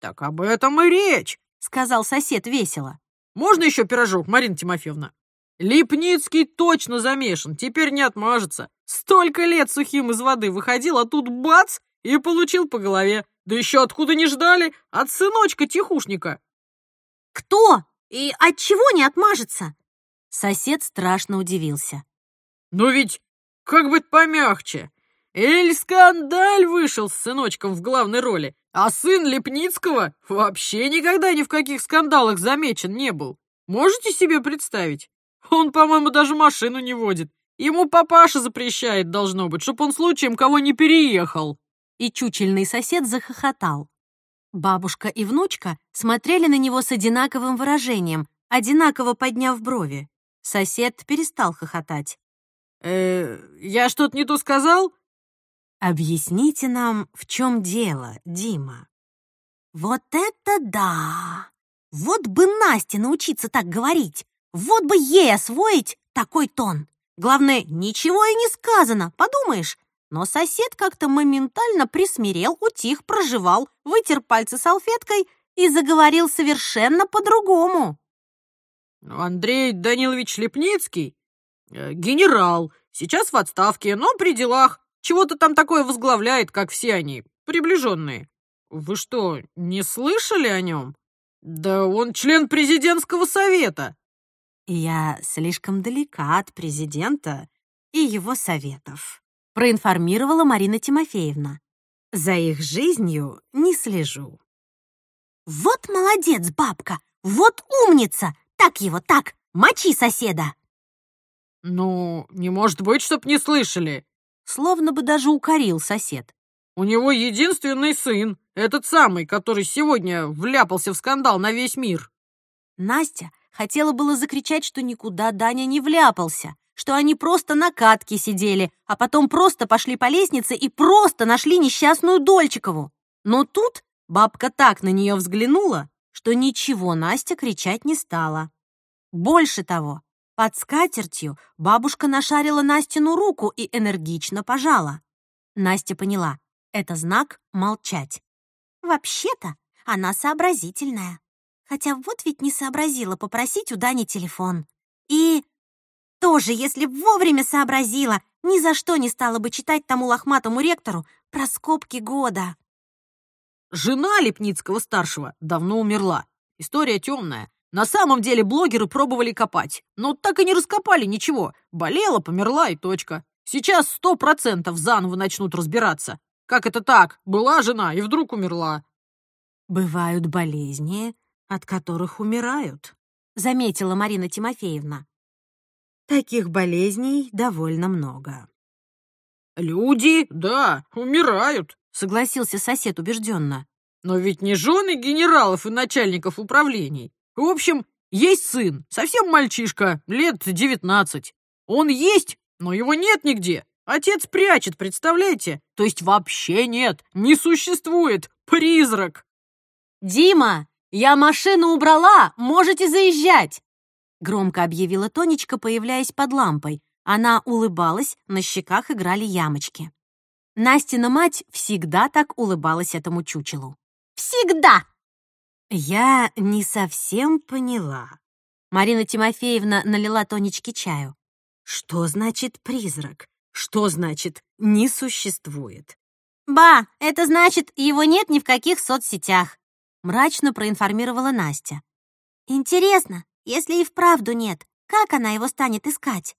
«Так об этом и речь», — сказал сосед весело. «Можно еще пирожок, Марина Тимофеевна?» Липницкий точно замешан, теперь не отмажется. Столько лет сухим из воды выходил, а тут бац, и получил по голове. Да еще откуда не ждали, от сыночка-тихушника. Кто? И от чего не отмажется? Сосед страшно удивился. Ну ведь, как быть помягче, Эль скандаль вышел с сыночком в главной роли, а сын Лепницкого вообще никогда ни в каких скандалах замечен не был. Можете себе представить? Он, по-моему, даже машину не водит. Ему папаша запрещает, должно быть, чтоб он случаем кого не переехал. И чучельный сосед захохотал. Бабушка и внучка смотрели на него с одинаковым выражением, одинаково подняв брови. Сосед перестал хохотать. «Э, я что-то не то сказал?» «Объясните нам, в чем дело, Дима?» «Вот это да! Вот бы Насте научиться так говорить! Вот бы ей освоить такой тон! Главное, ничего и не сказано, подумаешь!» Но сосед как-то моментально присмирел, утих, проживал, вытер пальцы салфеткой и заговорил совершенно по-другому. «Андрей Данилович Лепницкий, э, генерал, сейчас в отставке, но при делах. Чего-то там такое возглавляет, как все они, приближенные. Вы что, не слышали о нем? Да он член президентского совета. Я слишком далека от президента и его советов, проинформировала Марина Тимофеевна. За их жизнью не слежу. Вот молодец, бабка, вот умница, так его так, мочи соседа. Ну, не может быть, чтоб не слышали. Словно бы даже укорил сосед. У него единственный сын, этот самый, который сегодня вляпался в скандал на весь мир. Настя хотела было закричать, что никуда Даня не вляпался, что они просто на катке сидели, а потом просто пошли по лестнице и просто нашли несчастную Дольчикову. Но тут бабка так на нее взглянула, что ничего Настя кричать не стала. Больше того, под скатертью бабушка нашарила Настину руку и энергично пожала. Настя поняла, это знак молчать. Вообще-то она сообразительная. Хотя вот ведь не сообразила попросить у Дани телефон. И тоже, если б вовремя сообразила, ни за что не стала бы читать тому лохматому ректору про скобки года. Жена Лепницкого-старшего давно умерла. История темная. На самом деле блогеры пробовали копать, но так и не раскопали ничего. Болела, померла и точка. Сейчас сто процентов заново начнут разбираться. Как это так? Была жена и вдруг умерла. Бывают болезни, от которых умирают, заметила Марина Тимофеевна. Таких болезней довольно много. Люди, да, умирают, согласился сосед убежденно. Но ведь не жены генералов и начальников управлений. В общем, есть сын, совсем мальчишка, лет девятнадцать. Он есть, но его нет нигде. Отец прячет, представляете? То есть вообще нет, не существует. Призрак. Дима, я машину убрала, можете заезжать. Громко объявила Тонечка, появляясь под лампой. Она улыбалась, на щеках играли ямочки. Настина мать всегда так улыбалась этому чучелу. «Всегда!» Я не совсем поняла. Марина Тимофеевна налила Тонечке чаю. Что значит призрак? Что значит «не существует»? «Ба, это значит, его нет ни в каких соцсетях», мрачно проинформировала Настя. «Интересно, если и вправду нет, как она его станет искать?»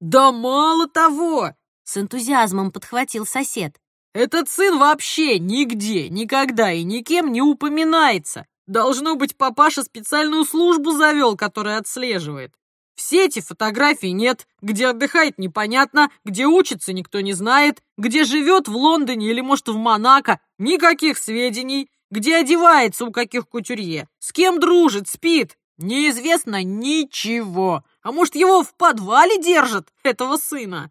«Да мало того!» — с энтузиазмом подхватил сосед. «Этот сын вообще нигде, никогда и никем не упоминается. Должно быть, папаша специальную службу завел, которая отслеживает. В сети фотографий нет, где отдыхает непонятно, где учится никто не знает, где живет в Лондоне или, может, в Монако, никаких сведений, где одевается у каких кутюрье, с кем дружит, спит, неизвестно ничего. А может, его в подвале держат, этого сына?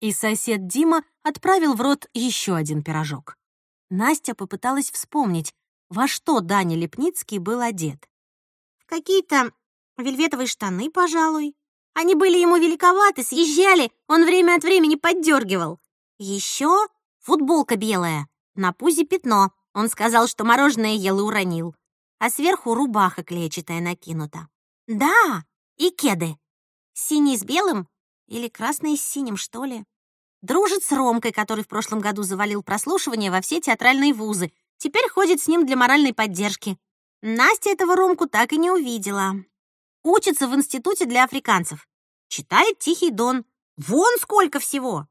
И сосед Дима отправил в рот еще один пирожок. Настя попыталась вспомнить, во что Даня Лепницкий был одет. В какие-то Вельветовые штаны, пожалуй. Они были ему великоваты, съезжали, он время от времени поддергивал. Еще футболка белая, на пузе пятно. Он сказал, что мороженое ел и уронил. А сверху рубаха клетчатая накинута. Да, и кеды. Синий с белым или красный с синим, что ли. Дружит с Ромкой, который в прошлом году завалил прослушивание во все театральные вузы. Теперь ходит с ним для моральной поддержки. Настя этого Ромку так и не увидела. Учится в институте для африканцев. Читает «Тихий дон». Вон сколько всего!»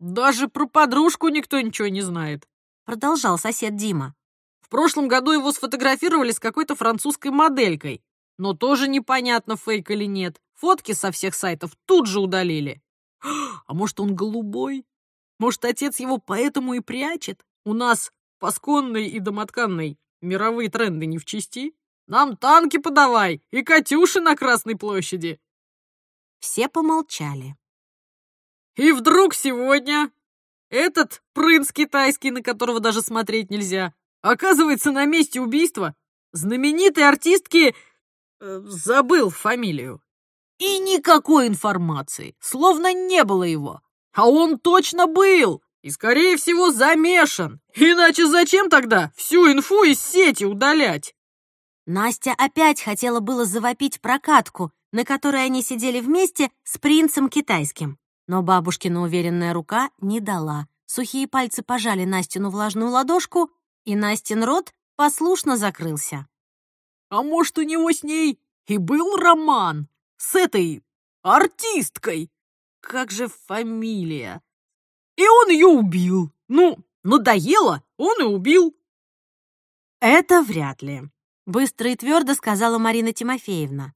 «Даже про подружку никто ничего не знает», — продолжал сосед Дима. «В прошлом году его сфотографировали с какой-то французской моделькой, но тоже непонятно, фейк или нет. Фотки со всех сайтов тут же удалили. А может, он голубой? Может, отец его поэтому и прячет? У нас пасконной и домотканной мировые тренды не в чести?» Нам танки подавай и Катюши на Красной площади!» Все помолчали. «И вдруг сегодня этот принц китайский, на которого даже смотреть нельзя, оказывается на месте убийства знаменитой артистки... Э, забыл фамилию. И никакой информации, словно не было его. А он точно был и, скорее всего, замешан. Иначе зачем тогда всю инфу из сети удалять?» Настя опять хотела было завопить прокатку, на которой они сидели вместе с принцем китайским. Но бабушкина уверенная рука не дала. Сухие пальцы пожали Настину влажную ладошку, и Настин рот послушно закрылся. «А может, у него с ней и был роман? С этой артисткой? Как же фамилия? И он ее убил. Ну, надоело, он и убил». «Это вряд ли», Быстро и твердо сказала Марина Тимофеевна.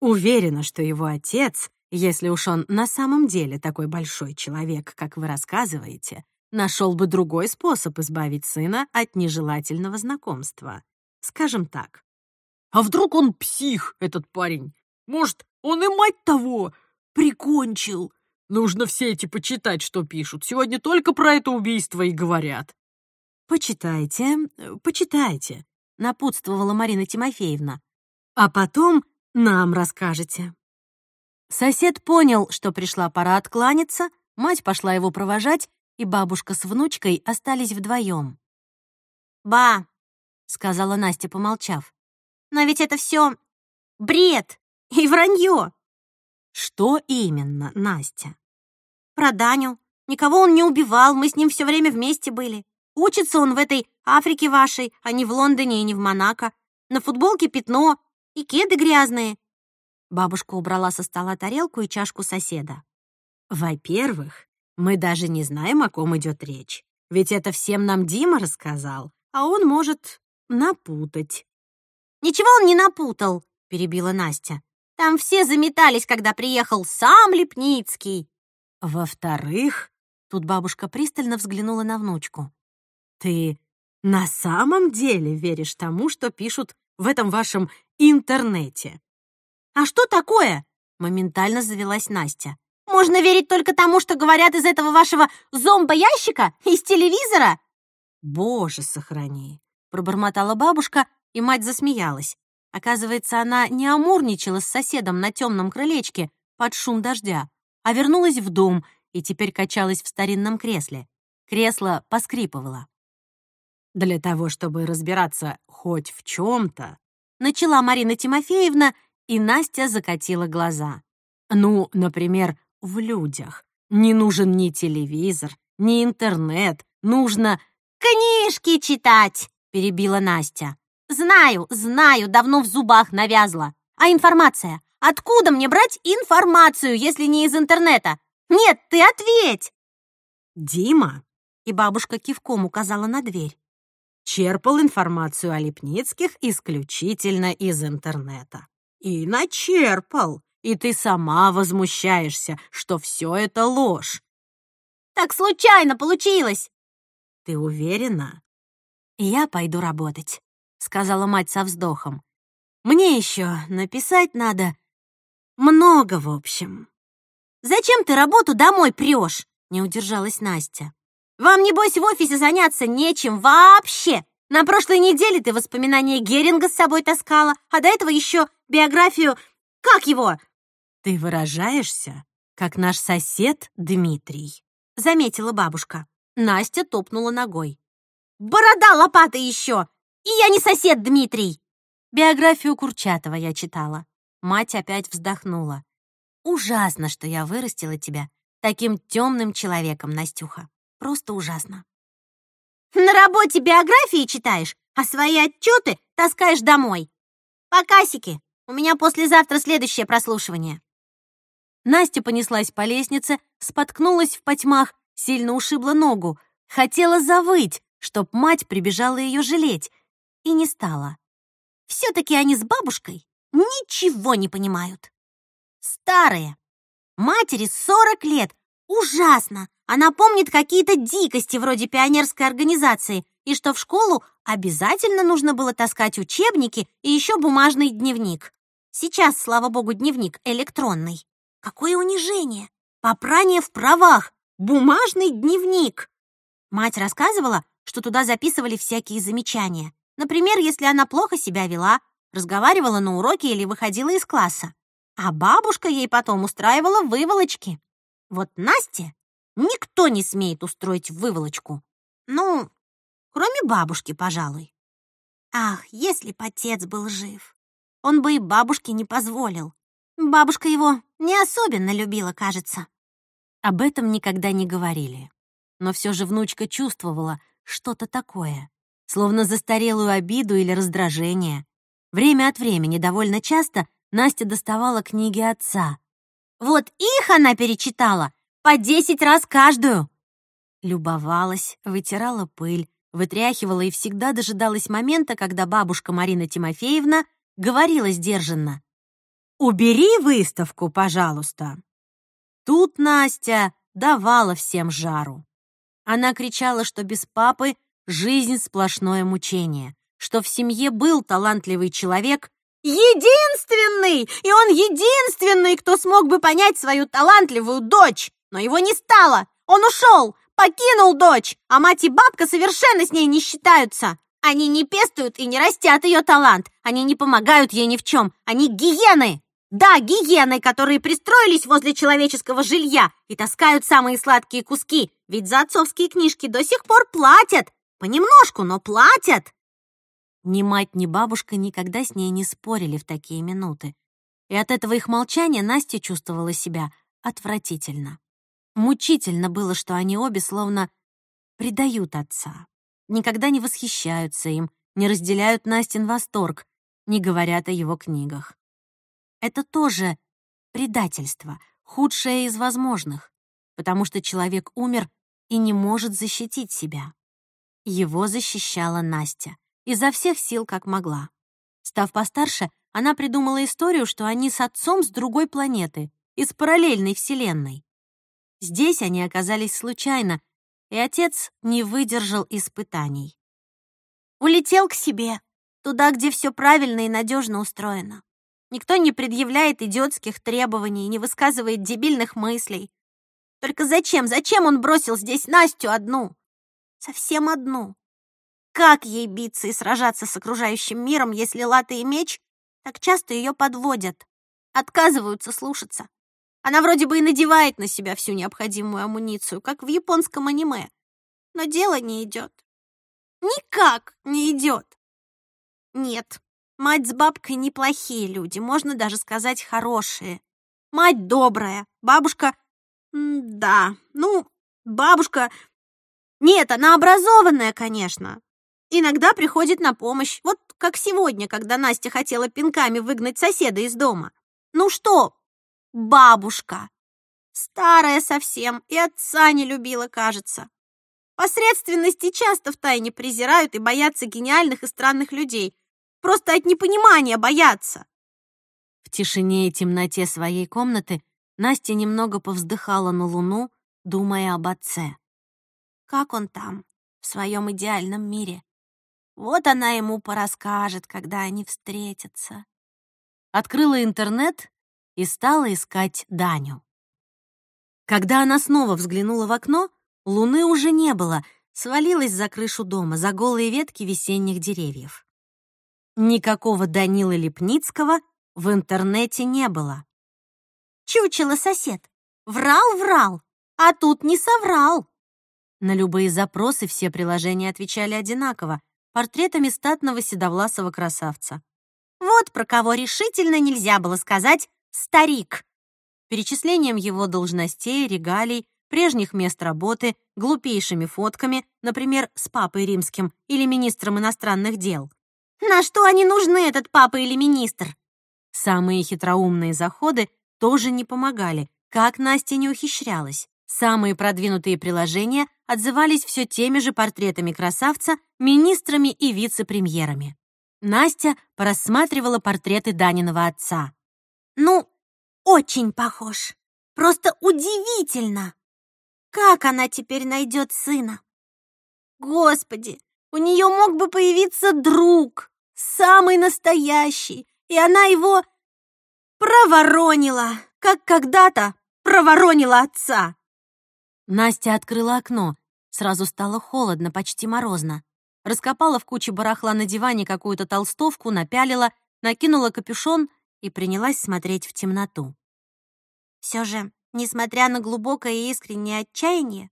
Уверена, что его отец, если уж он на самом деле такой большой человек, как вы рассказываете, нашел бы другой способ избавить сына от нежелательного знакомства. Скажем так. А вдруг он псих, этот парень? Может, он и мать того прикончил? Нужно все эти почитать, что пишут. Сегодня только про это убийство и говорят. Почитайте, почитайте напутствовала Марина Тимофеевна. А потом нам расскажете. Сосед понял, что пришла пора откланяться, мать пошла его провожать, и бабушка с внучкой остались вдвоем. «Ба», — сказала Настя, помолчав, «но ведь это все бред и вранье». «Что именно, Настя?» «Про Даню. Никого он не убивал, мы с ним все время вместе были. Учится он в этой Африке вашей, а не в Лондоне и не в Монако. На футболке пятно и кеды грязные». Бабушка убрала со стола тарелку и чашку соседа. «Во-первых, мы даже не знаем, о ком идет речь. Ведь это всем нам Дима рассказал, а он может напутать». «Ничего он не напутал», — перебила Настя. «Там все заметались, когда приехал сам Лепницкий». Во-вторых, тут бабушка пристально взглянула на внучку. Ты на самом деле веришь тому, что пишут в этом вашем интернете? А что такое? Моментально завелась Настя. Можно верить только тому, что говорят из этого вашего зомбоящика? Из телевизора? Боже, сохрани, пробормотала бабушка, и мать засмеялась. Оказывается, она не амурничала с соседом на темном крылечке под шум дождя, а вернулась в дом и теперь качалась в старинном кресле. Кресло поскрипывало. Для того, чтобы разбираться хоть в чем-то, начала Марина Тимофеевна, и Настя закатила глаза. Ну, например, в людях. Не нужен ни телевизор, ни интернет, нужно... «Книжки читать!» — перебила Настя. «Знаю, знаю, давно в зубах навязла. А информация? Откуда мне брать информацию, если не из интернета? Нет, ты ответь!» «Дима!» — и бабушка кивком указала на дверь черпал информацию о Лепницких исключительно из интернета. И начерпал, и ты сама возмущаешься, что все это ложь. Так случайно получилось. Ты уверена? Я пойду работать, сказала мать со вздохом. Мне еще написать надо. Много, в общем. Зачем ты работу домой прешь? Не удержалась Настя. Вам, небось, в офисе заняться нечем вообще. На прошлой неделе ты воспоминания Геринга с собой таскала, а до этого еще биографию... Как его?» «Ты выражаешься, как наш сосед Дмитрий», — заметила бабушка. Настя топнула ногой. «Борода лопата еще! И я не сосед Дмитрий!» Биографию Курчатова я читала. Мать опять вздохнула. «Ужасно, что я вырастила тебя таким темным человеком, Настюха. Просто ужасно. На работе биографии читаешь, а свои отчеты таскаешь домой. Покасики, у меня послезавтра следующее прослушивание. Настя понеслась по лестнице, споткнулась в потьмах, сильно ушибла ногу, хотела завыть, чтоб мать прибежала ее жалеть, и не стала. Все-таки они с бабушкой ничего не понимают. Старые. Матери 40 лет. Ужасно. Она помнит какие-то дикости вроде пионерской организации и что в школу обязательно нужно было таскать учебники и еще бумажный дневник. Сейчас, слава богу, дневник электронный. Какое унижение! Попрание в правах! Бумажный дневник! Мать рассказывала, что туда записывали всякие замечания. Например, если она плохо себя вела, разговаривала на уроке или выходила из класса. А бабушка ей потом устраивала выволочки. Вот Насте Никто не смеет устроить выволочку. Ну, кроме бабушки, пожалуй. Ах, если б отец был жив, он бы и бабушке не позволил. Бабушка его не особенно любила, кажется. Об этом никогда не говорили. Но все же внучка чувствовала что-то такое, словно застарелую обиду или раздражение. Время от времени довольно часто Настя доставала книги отца. Вот их она перечитала по десять раз каждую!» Любовалась, вытирала пыль, вытряхивала и всегда дожидалась момента, когда бабушка Марина Тимофеевна говорила сдержанно. «Убери выставку, пожалуйста!» Тут Настя давала всем жару. Она кричала, что без папы жизнь сплошное мучение, что в семье был талантливый человек, единственный, и он единственный, кто смог бы понять свою талантливую дочь. Но его не стало. Он ушел, покинул дочь, а мать и бабка совершенно с ней не считаются. Они не пестуют и не растят ее талант. Они не помогают ей ни в чем. Они гиены. Да, гиены, которые пристроились возле человеческого жилья и таскают самые сладкие куски, ведь за отцовские книжки до сих пор платят. Понемножку, но платят. Ни мать, ни бабушка никогда с ней не спорили в такие минуты. И от этого их молчания Настя чувствовала себя отвратительно. Мучительно было, что они обе словно предают отца. Никогда не восхищаются им, не разделяют Настин восторг, не говорят о его книгах. Это тоже предательство, худшее из возможных, потому что человек умер и не может защитить себя. Его защищала Настя, изо всех сил, как могла. Став постарше, она придумала историю, что они с отцом с другой планеты, из параллельной вселенной. Здесь они оказались случайно, и отец не выдержал испытаний. Улетел к себе, туда, где все правильно и надежно устроено. Никто не предъявляет идиотских требований, не высказывает дебильных мыслей. Только зачем, зачем он бросил здесь Настю одну? Совсем одну. Как ей биться и сражаться с окружающим миром, если латы и меч так часто ее подводят, отказываются слушаться? Она вроде бы и надевает на себя всю необходимую амуницию, как в японском аниме. Но дело не идет. Никак не идет. Нет, мать с бабкой неплохие люди, можно даже сказать хорошие. Мать добрая, бабушка... да, ну, бабушка... Нет, она образованная, конечно. Иногда приходит на помощь, вот как сегодня, когда Настя хотела пинками выгнать соседа из дома. Ну что, бабушка. Старая совсем, и отца не любила, кажется. Посредственности часто втайне презирают и боятся гениальных и странных людей. Просто от непонимания боятся. В тишине и темноте своей комнаты Настя немного повздыхала на луну, думая об отце. Как он там, в своем идеальном мире? Вот она ему порасскажет, когда они встретятся. Открыла интернет и стала искать Даню. Когда она снова взглянула в окно, луны уже не было, свалилась за крышу дома, за голые ветки весенних деревьев. Никакого Данилы Лепницкого в интернете не было. Чучело сосед. Врал-врал, а тут не соврал. На любые запросы все приложения отвечали одинаково, портретами статного седовласого красавца. Вот про кого решительно нельзя было сказать старик. Перечислением его должностей, регалий, прежних мест работы, глупейшими фотками, например, с папой римским или министром иностранных дел. На что они нужны, этот папа или министр? Самые хитроумные заходы тоже не помогали, как Настя не ухищрялась. Самые продвинутые приложения отзывались все теми же портретами красавца, министрами и вице-премьерами. Настя порассматривала портреты Даниного отца. Ну, очень похож. Просто удивительно. Как она теперь найдет сына? Господи, у нее мог бы появиться друг, самый настоящий, и она его проворонила, как когда-то проворонила отца. Настя открыла окно. Сразу стало холодно, почти морозно. Раскопала в куче барахла на диване какую-то толстовку, напялила, накинула капюшон и принялась смотреть в темноту. Все же, несмотря на глубокое и искреннее отчаяние,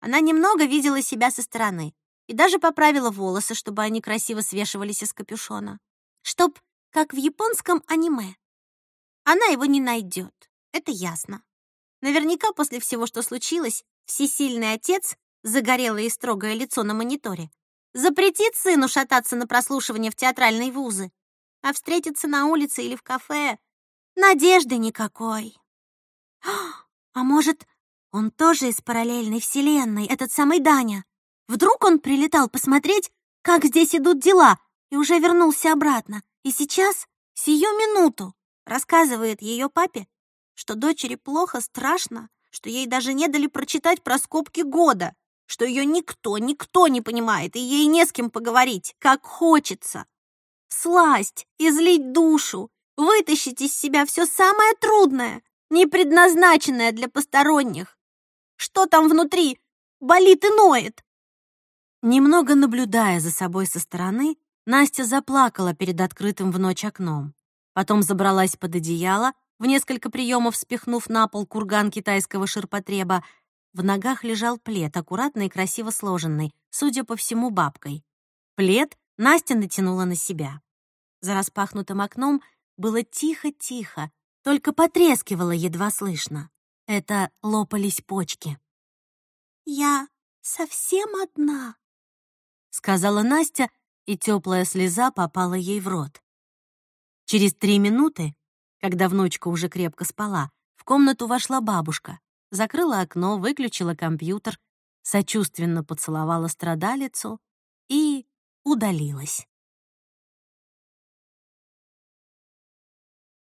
она немного видела себя со стороны и даже поправила волосы, чтобы они красиво свешивались из капюшона. Чтоб, как в японском аниме. Она его не найдет, это ясно. Наверняка после всего, что случилось, всесильный отец, загорелое и строгое лицо на мониторе, запретит сыну шататься на прослушивание в театральные вузы, а встретиться на улице или в кафе надежды никакой. А может, он тоже из параллельной вселенной, этот самый Даня? Вдруг он прилетал посмотреть, как здесь идут дела, и уже вернулся обратно, и сейчас, сию минуту, рассказывает ее папе, что дочери плохо, страшно, что ей даже не дали прочитать про скобки года, что ее никто, никто не понимает, и ей не с кем поговорить, как хочется сласть, излить душу, вытащить из себя все самое трудное, не предназначенное для посторонних. Что там внутри? Болит и ноет. Немного наблюдая за собой со стороны, Настя заплакала перед открытым в ночь окном. Потом забралась под одеяло, в несколько приемов спихнув на пол курган китайского ширпотреба. В ногах лежал плед, аккуратно и красиво сложенный, судя по всему, бабкой. Плед Настя натянула на себя. За распахнутым окном было тихо-тихо, только потрескивало едва слышно. Это лопались почки. «Я совсем одна», — сказала Настя, и теплая слеза попала ей в рот. Через три минуты, когда внучка уже крепко спала, в комнату вошла бабушка, закрыла окно, выключила компьютер, сочувственно поцеловала страдалицу и удалилась.